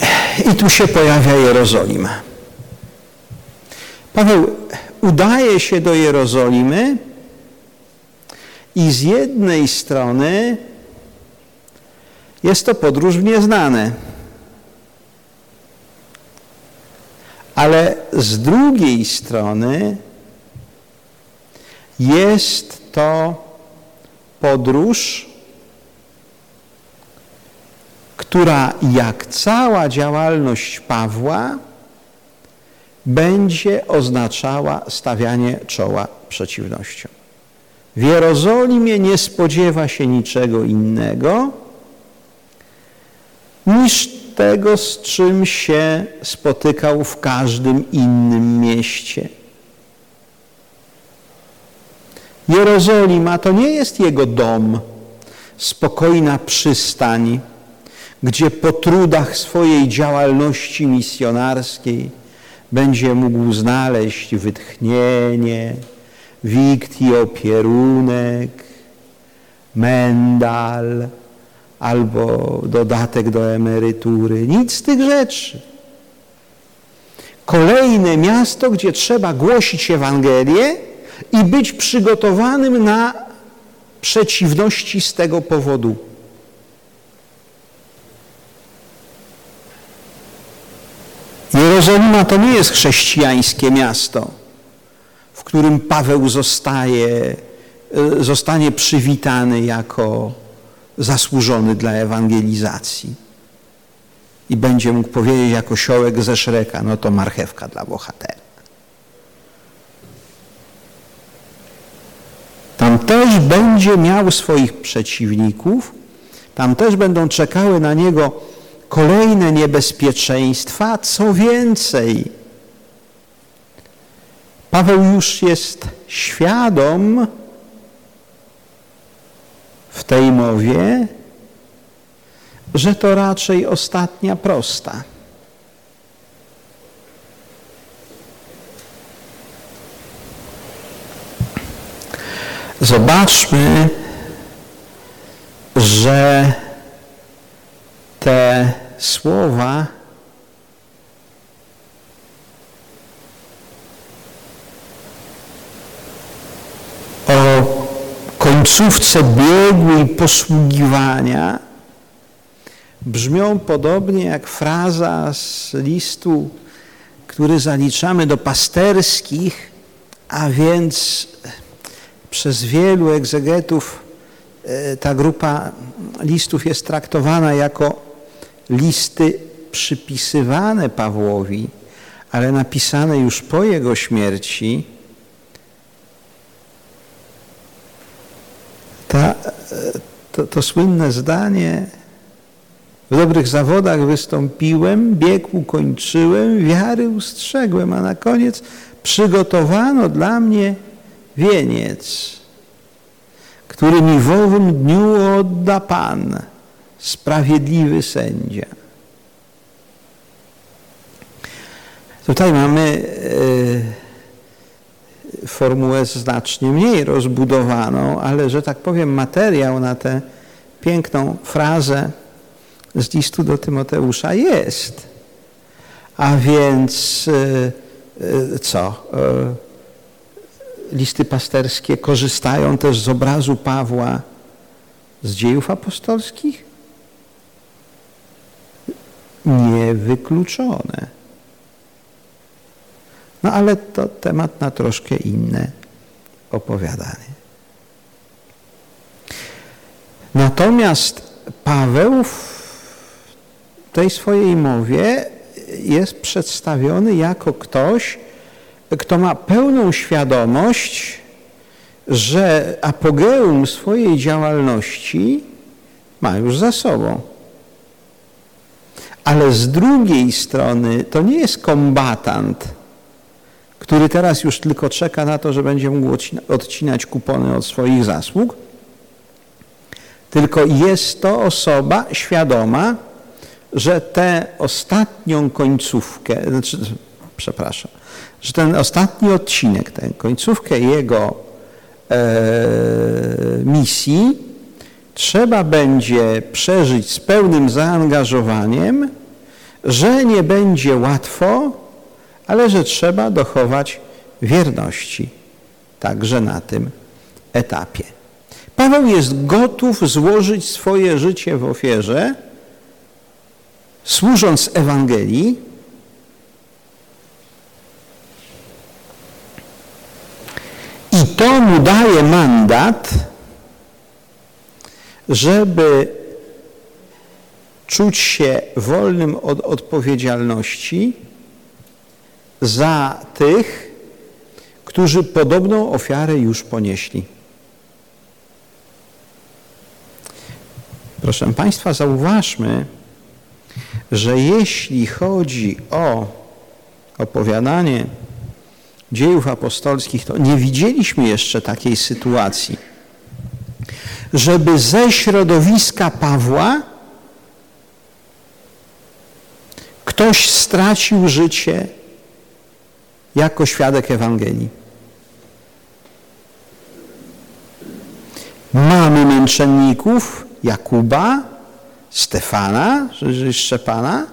i tu się pojawia Jerozolima. Paweł udaje się do Jerozolimy i z jednej strony jest to podróż w nieznane, ale z drugiej strony jest to podróż, która jak cała działalność Pawła będzie oznaczała stawianie czoła przeciwnościom. W Jerozolimie nie spodziewa się niczego innego niż tego, z czym się spotykał w każdym innym mieście. Jerozolima to nie jest jego dom, spokojna przystań, gdzie po trudach swojej działalności misjonarskiej będzie mógł znaleźć wytchnienie, wikt i opierunek, mendal albo dodatek do emerytury. Nic z tych rzeczy. Kolejne miasto, gdzie trzeba głosić Ewangelię i być przygotowanym na przeciwności z tego powodu. Jerozolima to nie jest chrześcijańskie miasto, w którym Paweł zostaje, e, zostanie przywitany jako zasłużony dla ewangelizacji. I będzie mógł powiedzieć jako siołek ze Szreka, no to marchewka dla bohatera. Tam też będzie miał swoich przeciwników, tam też będą czekały na niego kolejne niebezpieczeństwa, co więcej. Paweł już jest świadom w tej mowie, że to raczej ostatnia prosta. Zobaczmy, że te słowa o końcówce biegu i posługiwania brzmią podobnie jak fraza z listu, który zaliczamy do pasterskich, a więc przez wielu egzegetów e, ta grupa listów jest traktowana jako listy przypisywane Pawłowi, ale napisane już po jego śmierci, ta, to, to słynne zdanie w dobrych zawodach wystąpiłem, bieg ukończyłem, wiary ustrzegłem, a na koniec przygotowano dla mnie wieniec, który mi w owym dniu odda Pan sprawiedliwy sędzia. Tutaj mamy e, formułę znacznie mniej rozbudowaną, ale że tak powiem materiał na tę piękną frazę z listu do Tymoteusza jest. A więc co? Listy pasterskie korzystają też z obrazu Pawła z dziejów apostolskich? Niewykluczone. No ale to temat na troszkę inne opowiadanie. Natomiast Paweł w tej swojej mowie jest przedstawiony jako ktoś, kto ma pełną świadomość, że apogeum swojej działalności ma już za sobą. Ale z drugiej strony to nie jest kombatant, który teraz już tylko czeka na to, że będzie mógł odcinać kupony od swoich zasług, tylko jest to osoba świadoma, że tę ostatnią końcówkę, znaczy, przepraszam, że ten ostatni odcinek, tę końcówkę jego e, misji trzeba będzie przeżyć z pełnym zaangażowaniem, że nie będzie łatwo, ale że trzeba dochować wierności także na tym etapie. Paweł jest gotów złożyć swoje życie w ofierze, służąc Ewangelii, i to mu daje mandat, żeby czuć się wolnym od odpowiedzialności za tych, którzy podobną ofiarę już ponieśli. Proszę Państwa, zauważmy, że jeśli chodzi o opowiadanie dziejów apostolskich, to nie widzieliśmy jeszcze takiej sytuacji, żeby ze środowiska Pawła ktoś stracił życie jako świadek Ewangelii. Mamy męczenników Jakuba, Stefana, Szczepana,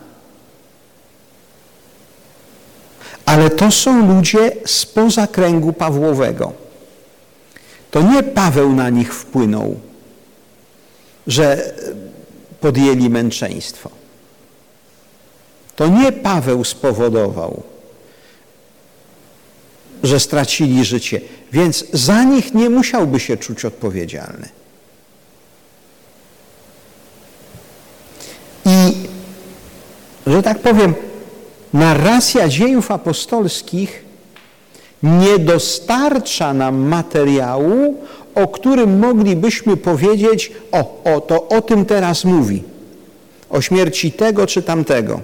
ale to są ludzie spoza kręgu Pawłowego. To nie Paweł na nich wpłynął, że podjęli męczeństwo. To nie Paweł spowodował, że stracili życie, więc za nich nie musiałby się czuć odpowiedzialny. I, że tak powiem, narracja dziejów apostolskich nie dostarcza nam materiału, o którym moglibyśmy powiedzieć, o, o, to o tym teraz mówi. O śmierci tego czy tamtego.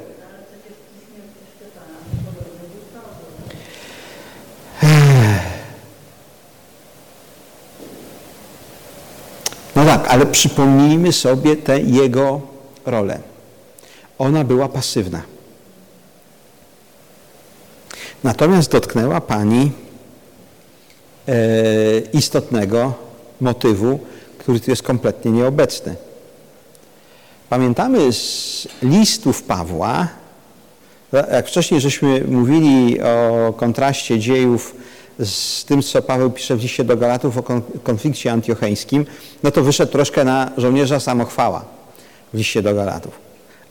No tak, ale przypomnijmy sobie tę jego rolę. Ona była pasywna. Natomiast dotknęła Pani e, istotnego motywu, który tu jest kompletnie nieobecny. Pamiętamy z listów Pawła, jak wcześniej żeśmy mówili o kontraście dziejów z tym, co Paweł pisze w liście do Galatów o konflikcie antiocheńskim, no to wyszedł troszkę na żołnierza samochwała w liście do Galatów.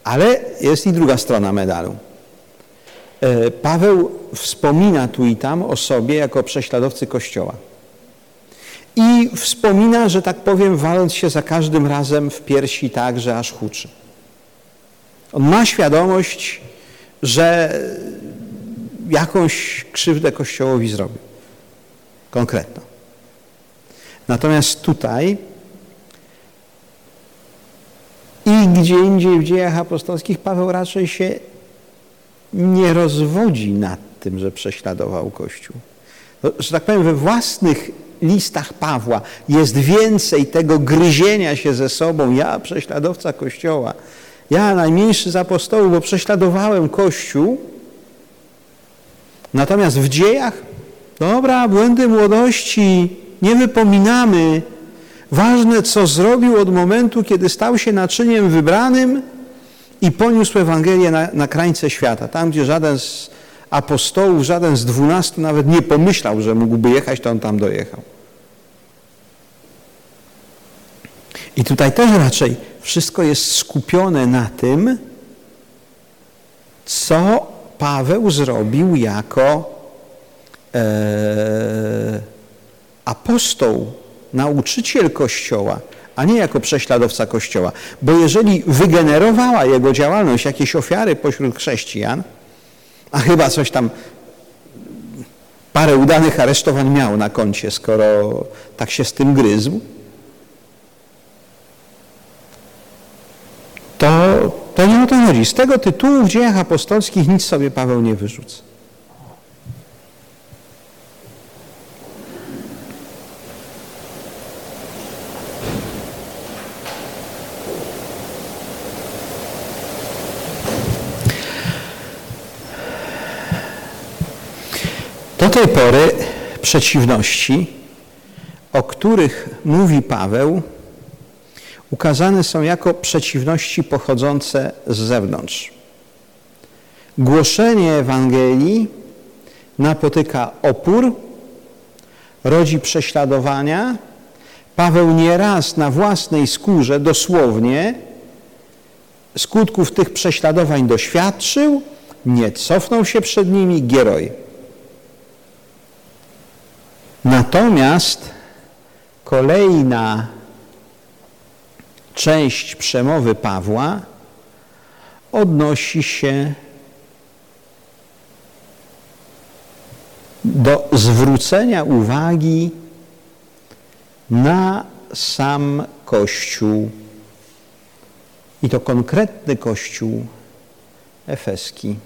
Ale jest i druga strona medalu. E, Paweł wspomina tu i tam o sobie jako prześladowcy Kościoła. I wspomina, że tak powiem, waląc się za każdym razem w piersi tak, że aż huczy. On ma świadomość, że jakąś krzywdę Kościołowi zrobił. Konkretną. Natomiast tutaj i gdzie indziej w dziejach apostolskich Paweł raczej się nie rozwodzi nad tym, że prześladował Kościół. No, że tak powiem, we własnych listach Pawła jest więcej tego gryzienia się ze sobą. Ja, prześladowca Kościoła, ja, najmniejszy z apostołów, bo prześladowałem Kościół. Natomiast w dziejach, dobra, błędy młodości nie wypominamy. Ważne, co zrobił od momentu, kiedy stał się naczyniem wybranym i poniósł Ewangelię na, na krańce świata. Tam, gdzie żaden z apostołów, żaden z dwunastu nawet nie pomyślał, że mógłby jechać, to on tam dojechał. I tutaj też raczej wszystko jest skupione na tym, co Paweł zrobił jako e, apostoł, nauczyciel Kościoła, a nie jako prześladowca Kościoła. Bo jeżeli wygenerowała jego działalność jakieś ofiary pośród chrześcijan, a chyba coś tam, parę udanych aresztowań miał na koncie, skoro tak się z tym gryzł, to, to nie o to chodzi. Z tego tytułu w dziejach apostolskich nic sobie Paweł nie wyrzuca. Tej pory przeciwności, o których mówi Paweł, ukazane są jako przeciwności pochodzące z zewnątrz. Głoszenie Ewangelii napotyka opór, rodzi prześladowania. Paweł nieraz na własnej skórze dosłownie skutków tych prześladowań doświadczył, nie cofnął się przed nimi, gieroj. Natomiast kolejna część przemowy Pawła odnosi się do zwrócenia uwagi na sam Kościół i to konkretny Kościół efeski.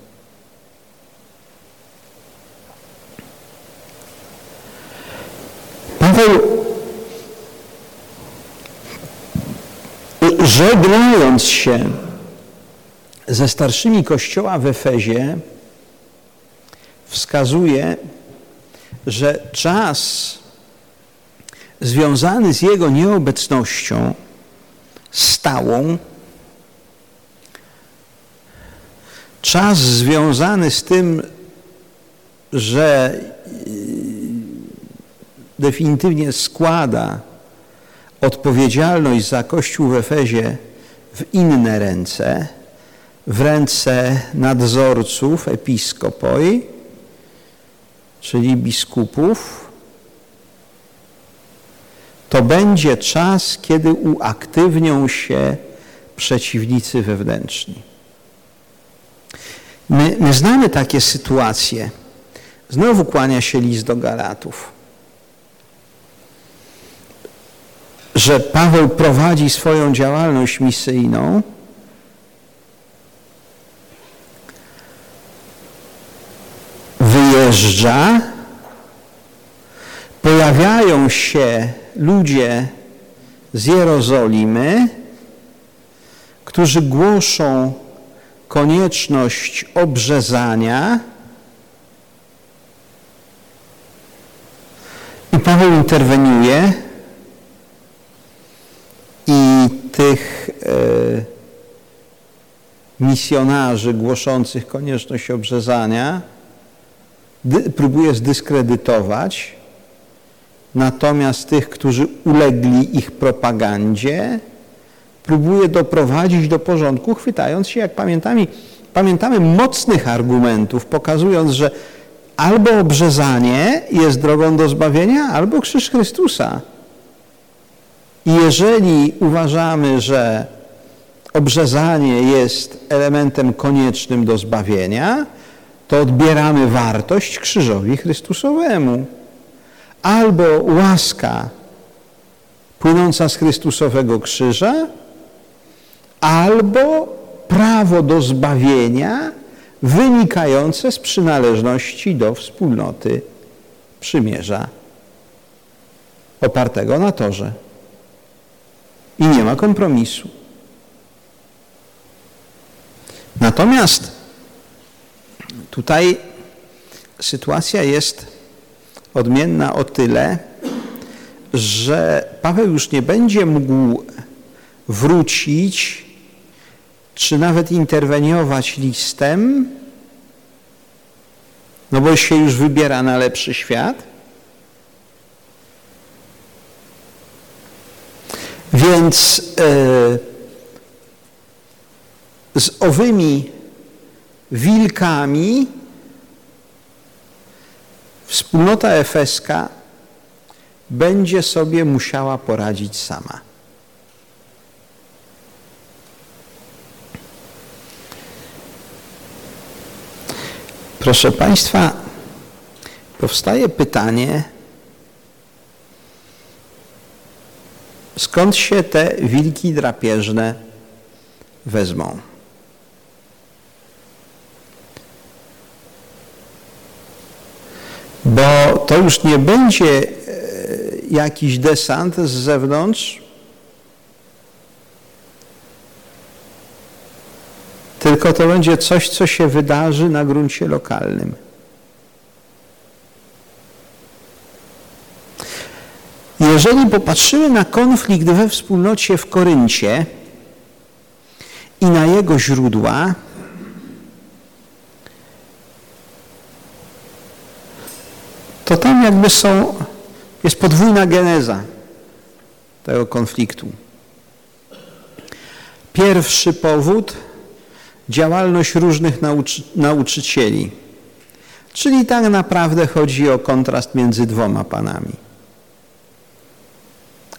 Paweł żegnając się ze starszymi kościoła w Efezie wskazuje, że czas związany z jego nieobecnością stałą, czas związany z tym, że definitywnie składa odpowiedzialność za Kościół w Efezie w inne ręce, w ręce nadzorców, episkopoi, czyli biskupów, to będzie czas, kiedy uaktywnią się przeciwnicy wewnętrzni. My, my znamy takie sytuacje. Znowu kłania się list do Galatów. Że Paweł prowadzi swoją działalność misyjną, wyjeżdża, pojawiają się ludzie z Jerozolimy, którzy głoszą konieczność obrzezania. I Paweł interweniuje i tych e, misjonarzy głoszących konieczność obrzezania próbuje zdyskredytować, natomiast tych, którzy ulegli ich propagandzie, próbuje doprowadzić do porządku, chwytając się, jak pamiętamy, pamiętamy mocnych argumentów, pokazując, że albo obrzezanie jest drogą do zbawienia, albo krzyż Chrystusa. I jeżeli uważamy, że obrzezanie jest elementem koniecznym do zbawienia, to odbieramy wartość krzyżowi Chrystusowemu. Albo łaska płynąca z Chrystusowego krzyża, albo prawo do zbawienia wynikające z przynależności do wspólnoty przymierza opartego na torze. I nie ma kompromisu. Natomiast tutaj sytuacja jest odmienna o tyle, że Paweł już nie będzie mógł wrócić czy nawet interweniować listem, no bo się już wybiera na lepszy świat. Więc e, z owymi wilkami wspólnota efeska będzie sobie musiała poradzić sama. Proszę Państwa, powstaje pytanie, skąd się te wilki drapieżne wezmą? Bo to już nie będzie e, jakiś desant z zewnątrz, tylko to będzie coś, co się wydarzy na gruncie lokalnym. Jeżeli popatrzymy na konflikt we wspólnocie w Koryncie i na jego źródła, to tam jakby są, jest podwójna geneza tego konfliktu. Pierwszy powód działalność różnych nauczy nauczycieli. Czyli tak naprawdę chodzi o kontrast między dwoma panami.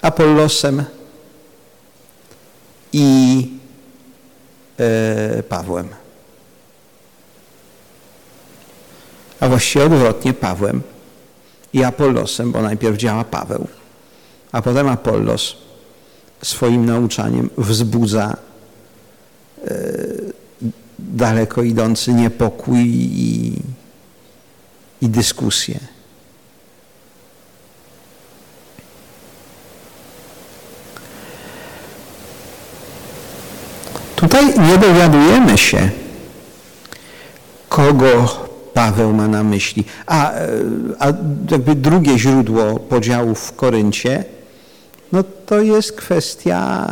Apollosem i e, Pawłem. A właściwie odwrotnie Pawłem i Apollosem, bo najpierw działa Paweł, a potem Apollos swoim nauczaniem wzbudza e, daleko idący niepokój i, i dyskusję. Tutaj nie dowiadujemy się, kogo Paweł ma na myśli. A, a jakby drugie źródło podziałów w Koryncie, no to jest kwestia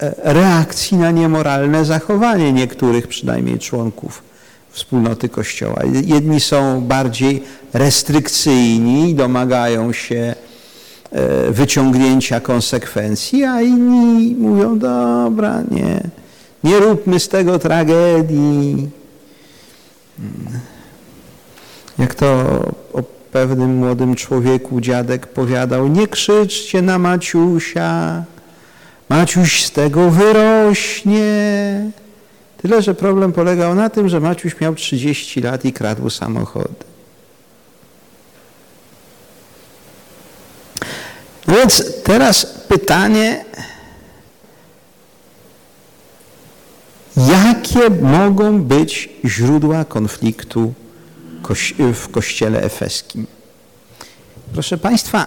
e, reakcji na niemoralne zachowanie niektórych przynajmniej członków wspólnoty Kościoła. Jedni są bardziej restrykcyjni, domagają się e, wyciągnięcia konsekwencji, a inni mówią, dobra, nie, nie róbmy z tego tragedii. Jak to o pewnym młodym człowieku dziadek powiadał, nie krzyczcie na Maciusia, Maciuś z tego wyrośnie. Tyle, że problem polegał na tym, że Maciuś miał 30 lat i kradł samochody. No więc teraz pytanie, jakie mogą być źródła konfliktu w kościele efeskim. Proszę Państwa,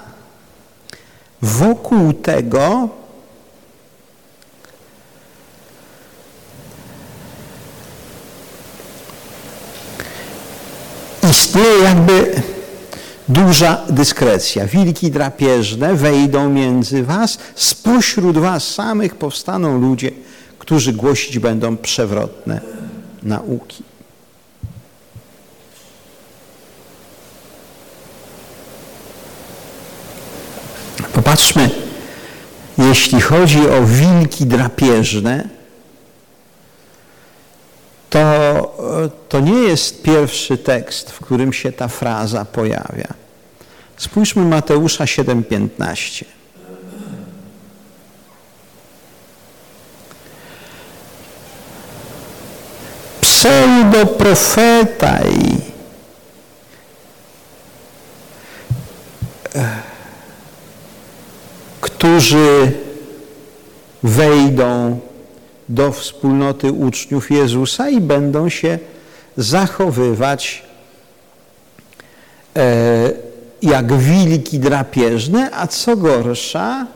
wokół tego istnieje jakby duża dyskrecja. Wilki drapieżne wejdą między was, spośród was samych powstaną ludzie, którzy głosić będą przewrotne nauki. Popatrzmy, jeśli chodzi o wilki drapieżne, to, to nie jest pierwszy tekst, w którym się ta fraza pojawia. Spójrzmy Mateusza 7,15. Pseudoprofeta i którzy wejdą do wspólnoty uczniów Jezusa i będą się zachowywać e, jak wilki drapieżne, a co gorsza,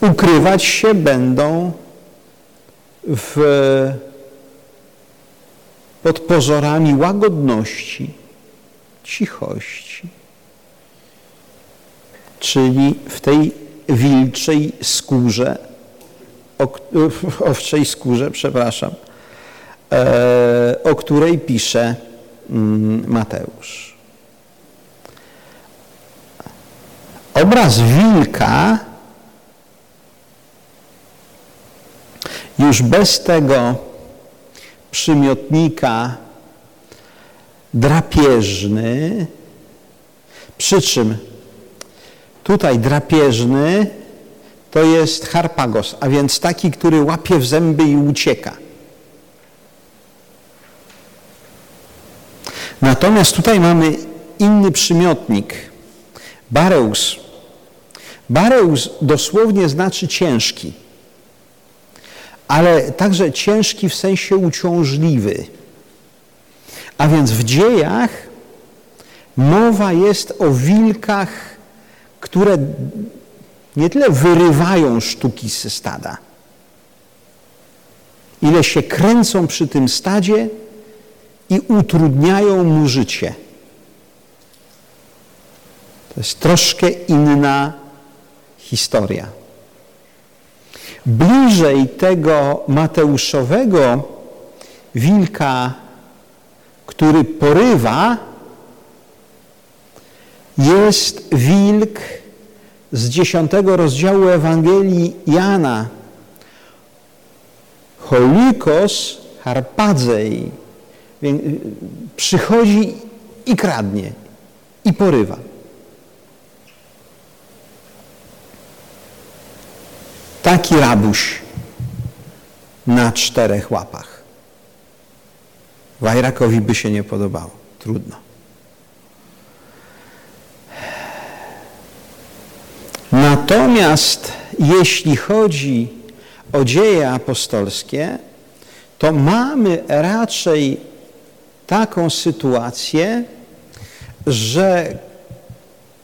ukrywać się będą w, pod pozorami łagodności, cichości czyli w tej wilczej skórze owczej skórze, przepraszam, e, o której pisze mm, Mateusz. Obraz wilka już bez tego przymiotnika drapieżny, przy czym tutaj drapieżny to jest harpagos, a więc taki, który łapie w zęby i ucieka. Natomiast tutaj mamy inny przymiotnik. Bareus. Bareus dosłownie znaczy ciężki, ale także ciężki w sensie uciążliwy. A więc w dziejach mowa jest o wilkach, które nie tyle wyrywają sztuki ze stada, ile się kręcą przy tym stadzie i utrudniają mu życie. To jest troszkę inna historia. Bliżej tego Mateuszowego wilka, który porywa, jest wilk z dziesiątego rozdziału Ewangelii Jana. Holikos harpadzej. Przychodzi i kradnie, i porywa. Taki rabuś na czterech łapach. Wajrakowi by się nie podobało. Trudno. Natomiast jeśli chodzi o dzieje apostolskie, to mamy raczej taką sytuację, że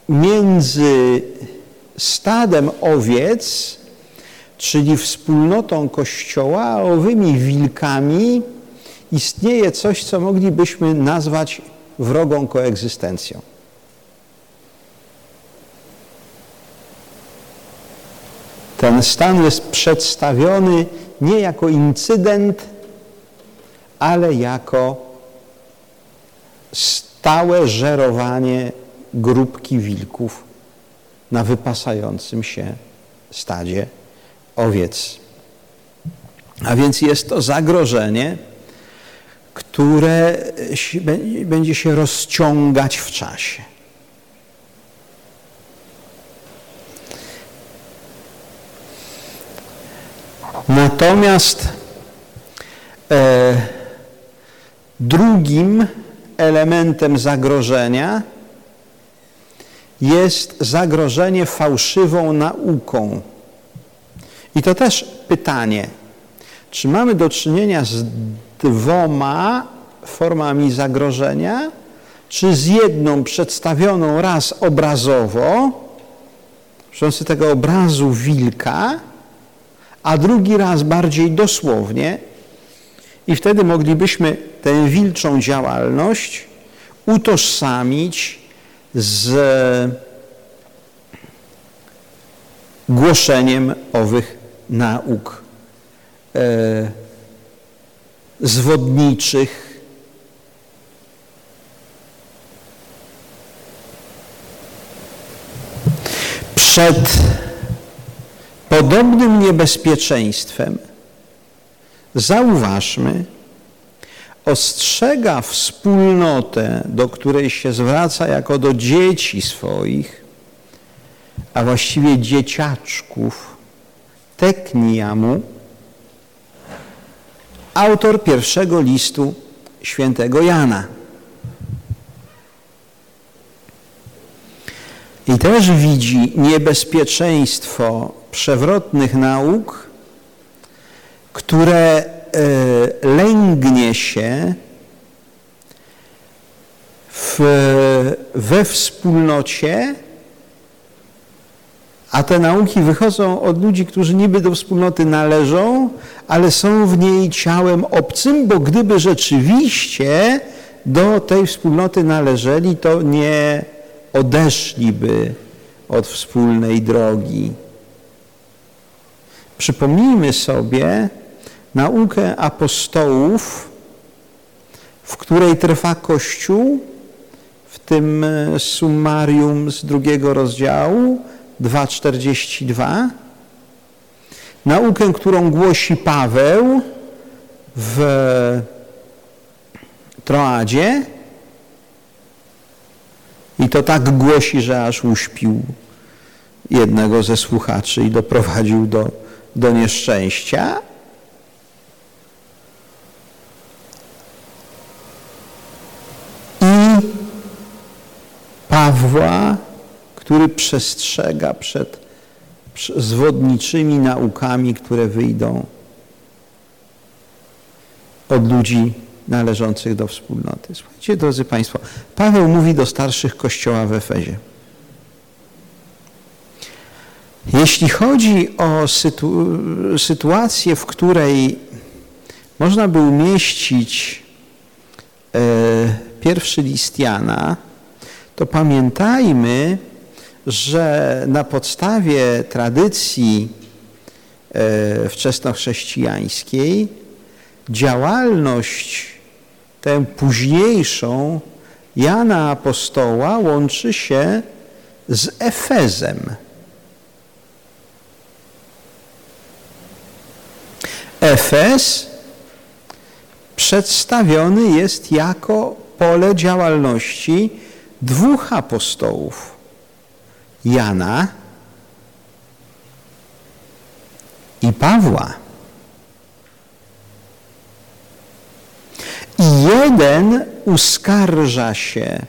między stadem owiec, czyli wspólnotą Kościoła, owymi wilkami istnieje coś, co moglibyśmy nazwać wrogą koegzystencją. Ten stan jest przedstawiony nie jako incydent, ale jako stałe żerowanie grupki wilków na wypasającym się stadzie owiec. A więc jest to zagrożenie, które będzie się rozciągać w czasie. Natomiast e, drugim elementem zagrożenia jest zagrożenie fałszywą nauką. I to też pytanie, czy mamy do czynienia z dwoma formami zagrożenia, czy z jedną przedstawioną raz obrazowo, dotyczący tego obrazu wilka, a drugi raz bardziej dosłownie i wtedy moglibyśmy tę wilczą działalność utożsamić z głoszeniem owych nauk e, zwodniczych, przed podobnym niebezpieczeństwem zauważmy, ostrzega wspólnotę, do której się zwraca jako do dzieci swoich, a właściwie dzieciaczków, tekniamu, autor pierwszego listu świętego Jana. I też widzi niebezpieczeństwo przewrotnych nauk, które e, lęgnie się w, we wspólnocie, a te nauki wychodzą od ludzi, którzy niby do wspólnoty należą, ale są w niej ciałem obcym, bo gdyby rzeczywiście do tej wspólnoty należeli, to nie odeszliby od wspólnej drogi. Przypomnijmy sobie naukę apostołów, w której trwa Kościół, w tym summarium z drugiego rozdziału 2.42, naukę, którą głosi Paweł w Troadzie i to tak głosi, że aż uśpił jednego ze słuchaczy i doprowadził do, do nieszczęścia. I Pawła, który przestrzega przed zwodniczymi naukami, które wyjdą od ludzi należących do wspólnoty. Słuchajcie, drodzy Państwo, Paweł mówi do starszych kościoła w Efezie. Jeśli chodzi o sytu sytuację, w której można by umieścić e, pierwszy list Jana, to pamiętajmy, że na podstawie tradycji e, wczesnochrześcijańskiej działalność tę późniejszą Jana Apostoła łączy się z Efezem. Efes przedstawiony jest jako pole działalności dwóch apostołów. Jana i Pawła. I jeden uskarża się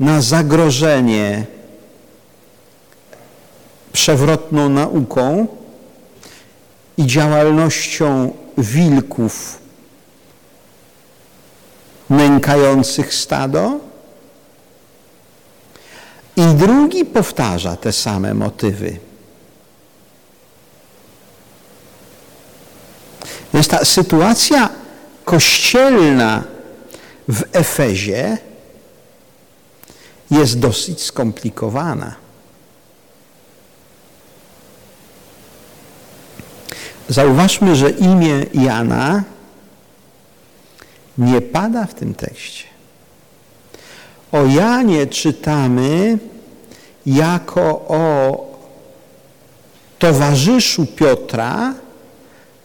na zagrożenie przewrotną nauką i działalnością wilków nękających stado, i drugi powtarza te same motywy. Więc ta sytuacja kościelna w Efezie jest dosyć skomplikowana. Zauważmy, że imię Jana nie pada w tym tekście. O Janie czytamy jako o towarzyszu Piotra,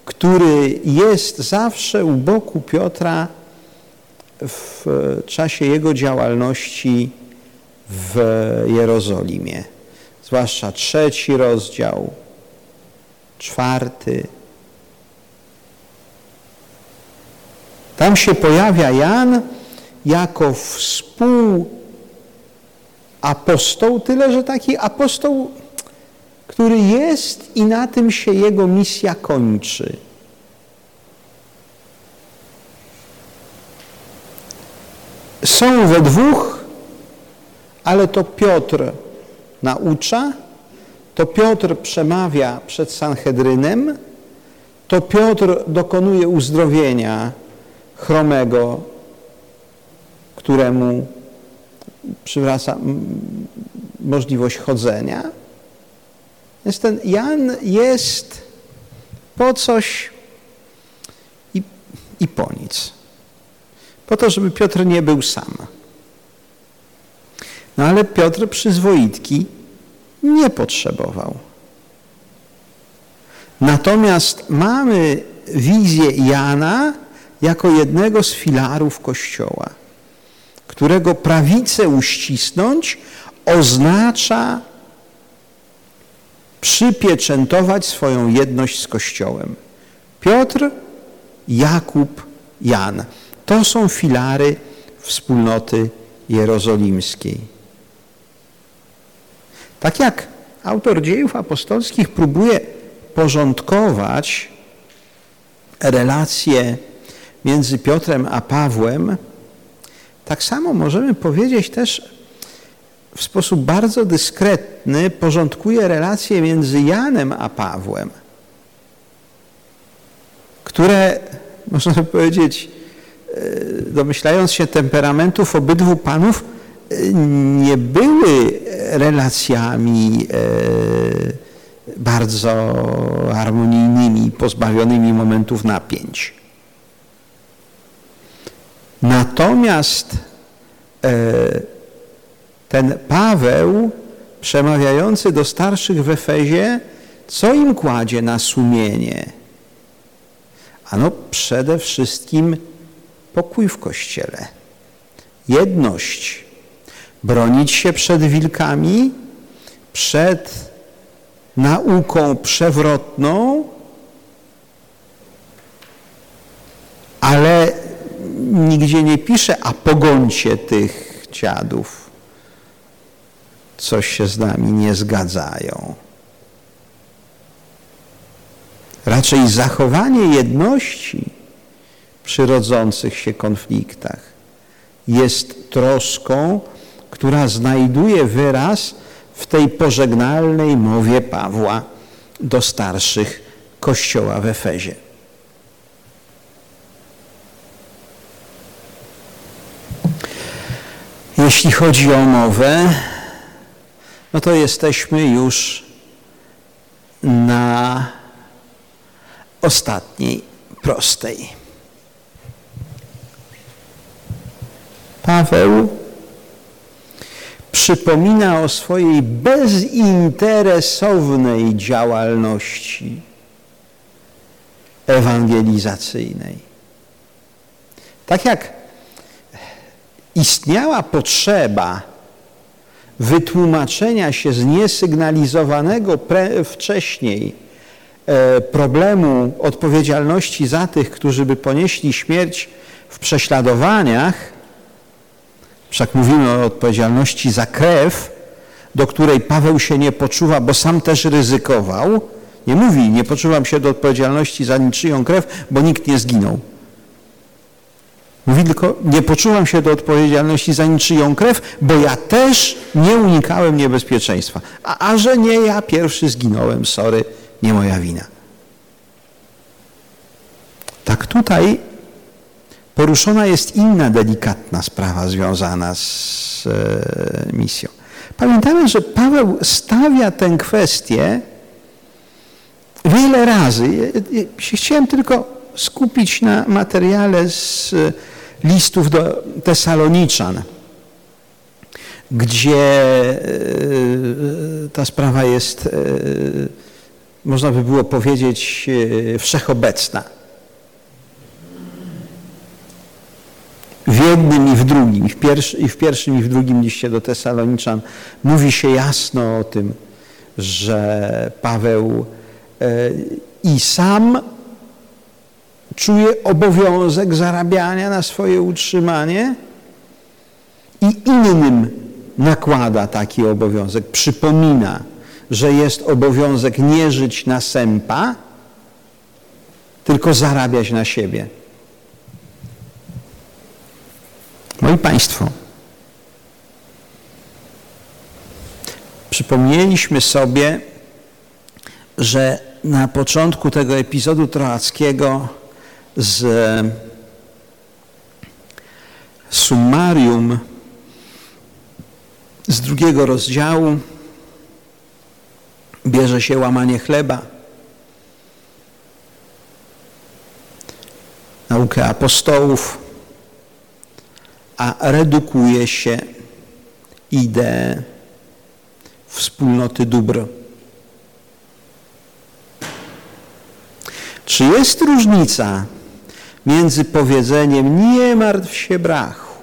który jest zawsze u boku Piotra w czasie jego działalności w Jerozolimie. Zwłaszcza trzeci rozdział, czwarty. Tam się pojawia Jan jako współapostoł, tyle że taki apostoł, który jest i na tym się jego misja kończy. Są we dwóch, ale to Piotr naucza, to Piotr przemawia przed Sanhedrynem, to Piotr dokonuje uzdrowienia chromego któremu przywraca możliwość chodzenia. Więc ten Jan jest po coś i, i po nic. Po to, żeby Piotr nie był sam. No ale Piotr przyzwoitki nie potrzebował. Natomiast mamy wizję Jana jako jednego z filarów Kościoła którego prawicę uścisnąć oznacza przypieczętować swoją jedność z Kościołem. Piotr, Jakub, Jan. To są filary wspólnoty jerozolimskiej. Tak jak autor dziejów apostolskich próbuje porządkować relacje między Piotrem a Pawłem, tak samo możemy powiedzieć też w sposób bardzo dyskretny porządkuje relacje między Janem a Pawłem, które, można powiedzieć, e, domyślając się temperamentów obydwu panów, e, nie były relacjami bardzo harmonijnymi, pozbawionymi momentów napięć. Natomiast e, ten Paweł, przemawiający do starszych w Efezie, co im kładzie na sumienie? Ano przede wszystkim pokój w Kościele, jedność, bronić się przed wilkami, przed nauką przewrotną, ale nigdzie nie pisze, a pogońcie tych dziadów. Coś się z nami nie zgadzają. Raczej zachowanie jedności przy rodzących się konfliktach jest troską, która znajduje wyraz w tej pożegnalnej mowie Pawła do starszych Kościoła w Efezie. Jeśli chodzi o mowę, no to jesteśmy już na ostatniej, prostej. Paweł przypomina o swojej bezinteresownej działalności ewangelizacyjnej. Tak jak istniała potrzeba wytłumaczenia się z niesygnalizowanego wcześniej e, problemu odpowiedzialności za tych, którzy by ponieśli śmierć w prześladowaniach, Wszak mówimy o odpowiedzialności za krew, do której Paweł się nie poczuwa, bo sam też ryzykował. Nie mówi, nie poczuwam się do odpowiedzialności za niczyją krew, bo nikt nie zginął. Mówi tylko, nie poczuwam się do odpowiedzialności za niczyją krew, bo ja też nie unikałem niebezpieczeństwa. A, a że nie ja pierwszy zginąłem, sorry, nie moja wina. Tak tutaj poruszona jest inna delikatna sprawa związana z e, misją. Pamiętamy, że Paweł stawia tę kwestię wiele razy. Chciałem tylko skupić na materiale z listów do Tesaloniczan, gdzie e, ta sprawa jest, e, można by było powiedzieć, wszechobecna. W jednym i w drugim, w, i w pierwszym i w drugim liście do Tesaloniczan mówi się jasno o tym, że Paweł e, i sam czuje obowiązek zarabiania na swoje utrzymanie i innym nakłada taki obowiązek. Przypomina, że jest obowiązek nie żyć na sępa, tylko zarabiać na siebie. Moi Państwo, przypomnieliśmy sobie, że na początku tego epizodu troackiego z summarium z drugiego rozdziału. Bierze się łamanie chleba, naukę apostołów, a redukuje się ideę wspólnoty dóbr. Czy jest różnica między powiedzeniem nie martw się brachu,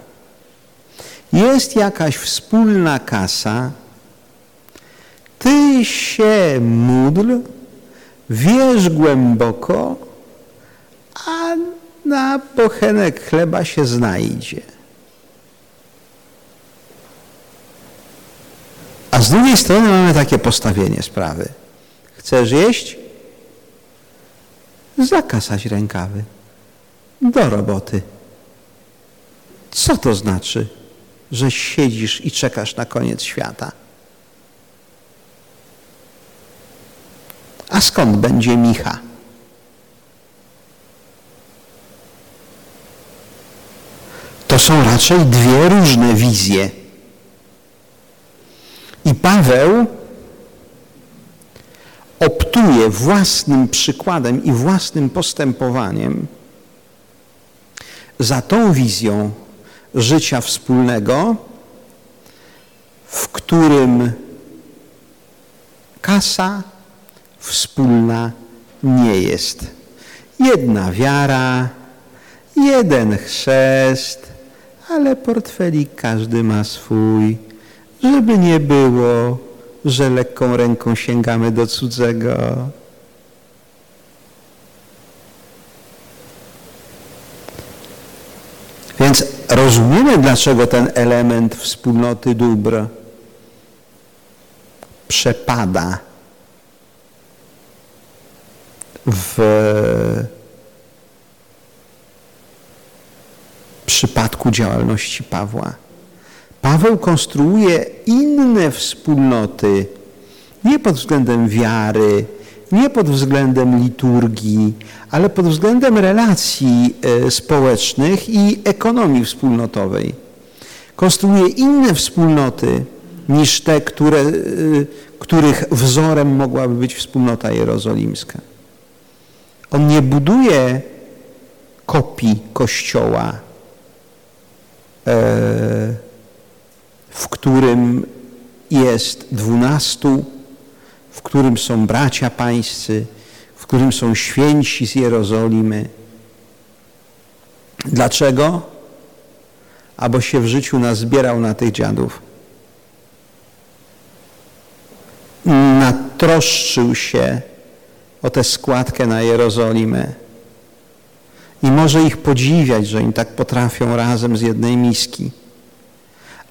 jest jakaś wspólna kasa, ty się módl, wierz głęboko, a na pochenek chleba się znajdzie. A z drugiej strony mamy takie postawienie sprawy. Chcesz jeść? Zakasać rękawy. Do roboty. Co to znaczy, że siedzisz i czekasz na koniec świata? A skąd będzie Micha? To są raczej dwie różne wizje. I Paweł optuje własnym przykładem i własnym postępowaniem za tą wizją życia wspólnego, w którym kasa wspólna nie jest. Jedna wiara, jeden chrzest, ale portfelik każdy ma swój, żeby nie było, że lekką ręką sięgamy do cudzego. Więc rozumiemy, dlaczego ten element wspólnoty dóbr przepada w przypadku działalności Pawła. Paweł konstruuje inne wspólnoty, nie pod względem wiary, nie pod względem liturgii, ale pod względem relacji e, społecznych i ekonomii wspólnotowej. Konstruuje inne wspólnoty niż te, które, e, których wzorem mogłaby być wspólnota jerozolimska. On nie buduje kopii kościoła, e, w którym jest dwunastu, w którym są bracia pańscy, którym są święci z Jerozolimy. Dlaczego? Abo się w życiu nazbierał na tych dziadów. Natroszczył się o tę składkę na Jerozolimę. I może ich podziwiać, że im tak potrafią razem z jednej miski.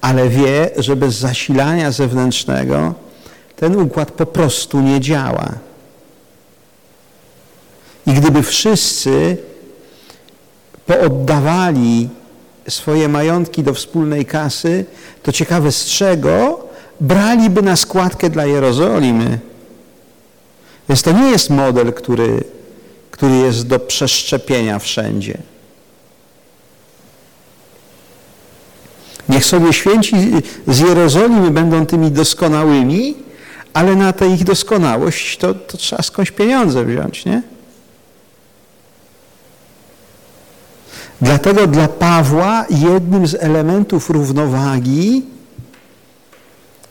Ale wie, że bez zasilania zewnętrznego ten układ po prostu nie działa. I gdyby wszyscy pooddawali swoje majątki do wspólnej kasy, to ciekawe z czego braliby na składkę dla Jerozolimy. Więc to nie jest model, który, który jest do przeszczepienia wszędzie. Niech sobie święci z Jerozolimy będą tymi doskonałymi, ale na tę ich doskonałość to, to trzeba skądś pieniądze wziąć, nie? Dlatego dla Pawła jednym z elementów równowagi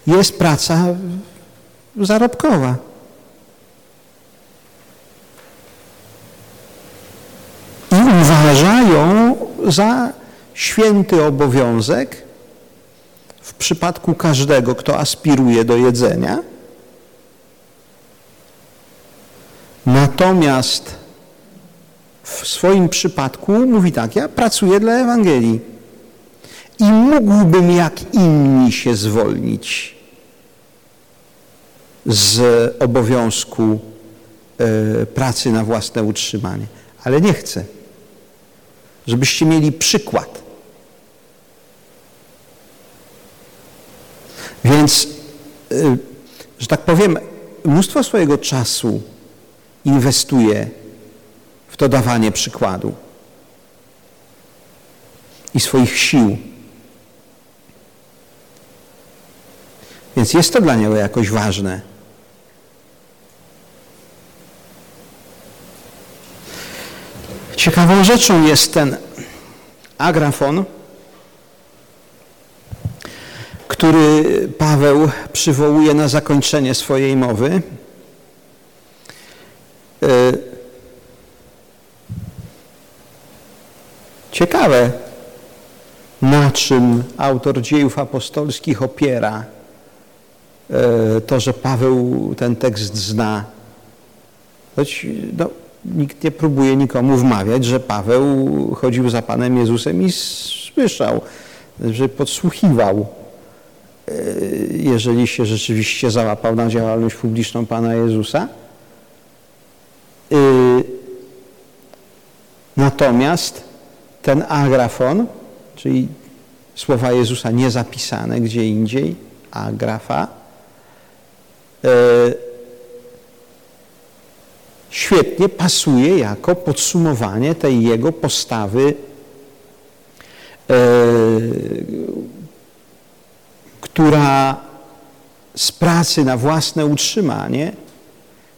jest praca zarobkowa. I uważają za święty obowiązek w przypadku każdego, kto aspiruje do jedzenia. Natomiast w swoim przypadku mówi tak, ja pracuję dla Ewangelii i mógłbym jak inni się zwolnić z obowiązku e, pracy na własne utrzymanie, ale nie chcę. Żebyście mieli przykład. Więc, e, że tak powiem, mnóstwo swojego czasu inwestuje to dawanie przykładu i swoich sił. Więc jest to dla niego jakoś ważne. Ciekawą rzeczą jest ten agrafon, który Paweł przywołuje na zakończenie swojej mowy. Ciekawe, na czym autor dziejów apostolskich opiera e, to, że Paweł ten tekst zna. Choć no, nikt nie próbuje nikomu wmawiać, że Paweł chodził za Panem Jezusem i słyszał, że podsłuchiwał, e, jeżeli się rzeczywiście załapał na działalność publiczną Pana Jezusa. Y, natomiast ten agrafon, czyli słowa Jezusa niezapisane gdzie indziej, agrafa, y, świetnie pasuje jako podsumowanie tej jego postawy, y, która z pracy na własne utrzymanie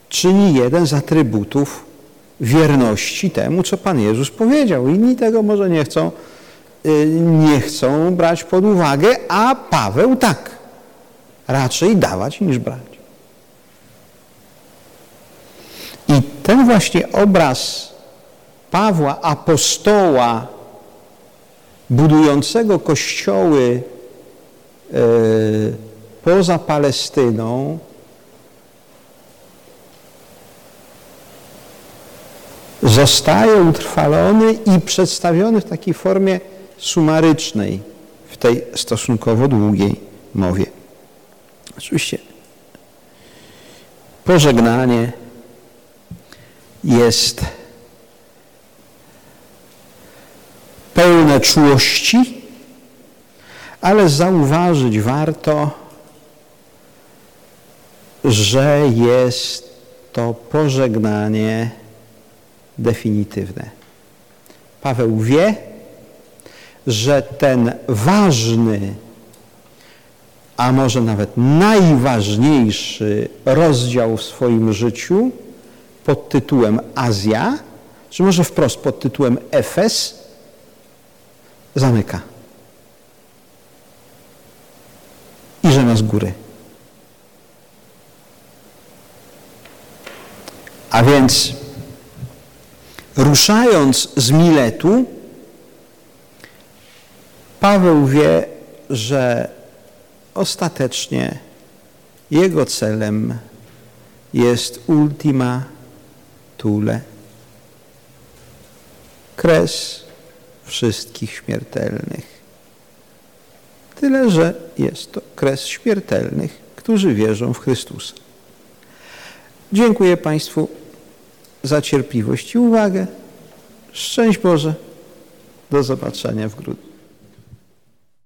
czyni jeden z atrybutów wierności temu, co Pan Jezus powiedział. Inni tego może nie chcą, y, nie chcą brać pod uwagę, a Paweł tak. Raczej dawać niż brać. I ten właśnie obraz Pawła, apostoła, budującego kościoły e, poza Palestyną, zostaje utrwalony i przedstawiony w takiej formie sumarycznej w tej stosunkowo długiej mowie. Oczywiście pożegnanie jest pełne czułości, ale zauważyć warto, że jest to pożegnanie definitywne. Paweł wie, że ten ważny, a może nawet najważniejszy rozdział w swoim życiu pod tytułem Azja, czy może wprost pod tytułem Efes, zamyka. I że ma z góry. A więc ruszając z Miletu, Paweł wie, że ostatecznie jego celem jest ultima thule. Kres wszystkich śmiertelnych. Tyle, że jest to kres śmiertelnych, którzy wierzą w Chrystusa. Dziękuję Państwu za cierpliwość i uwagę. Szczęść Boże. Do zobaczenia w grudniu.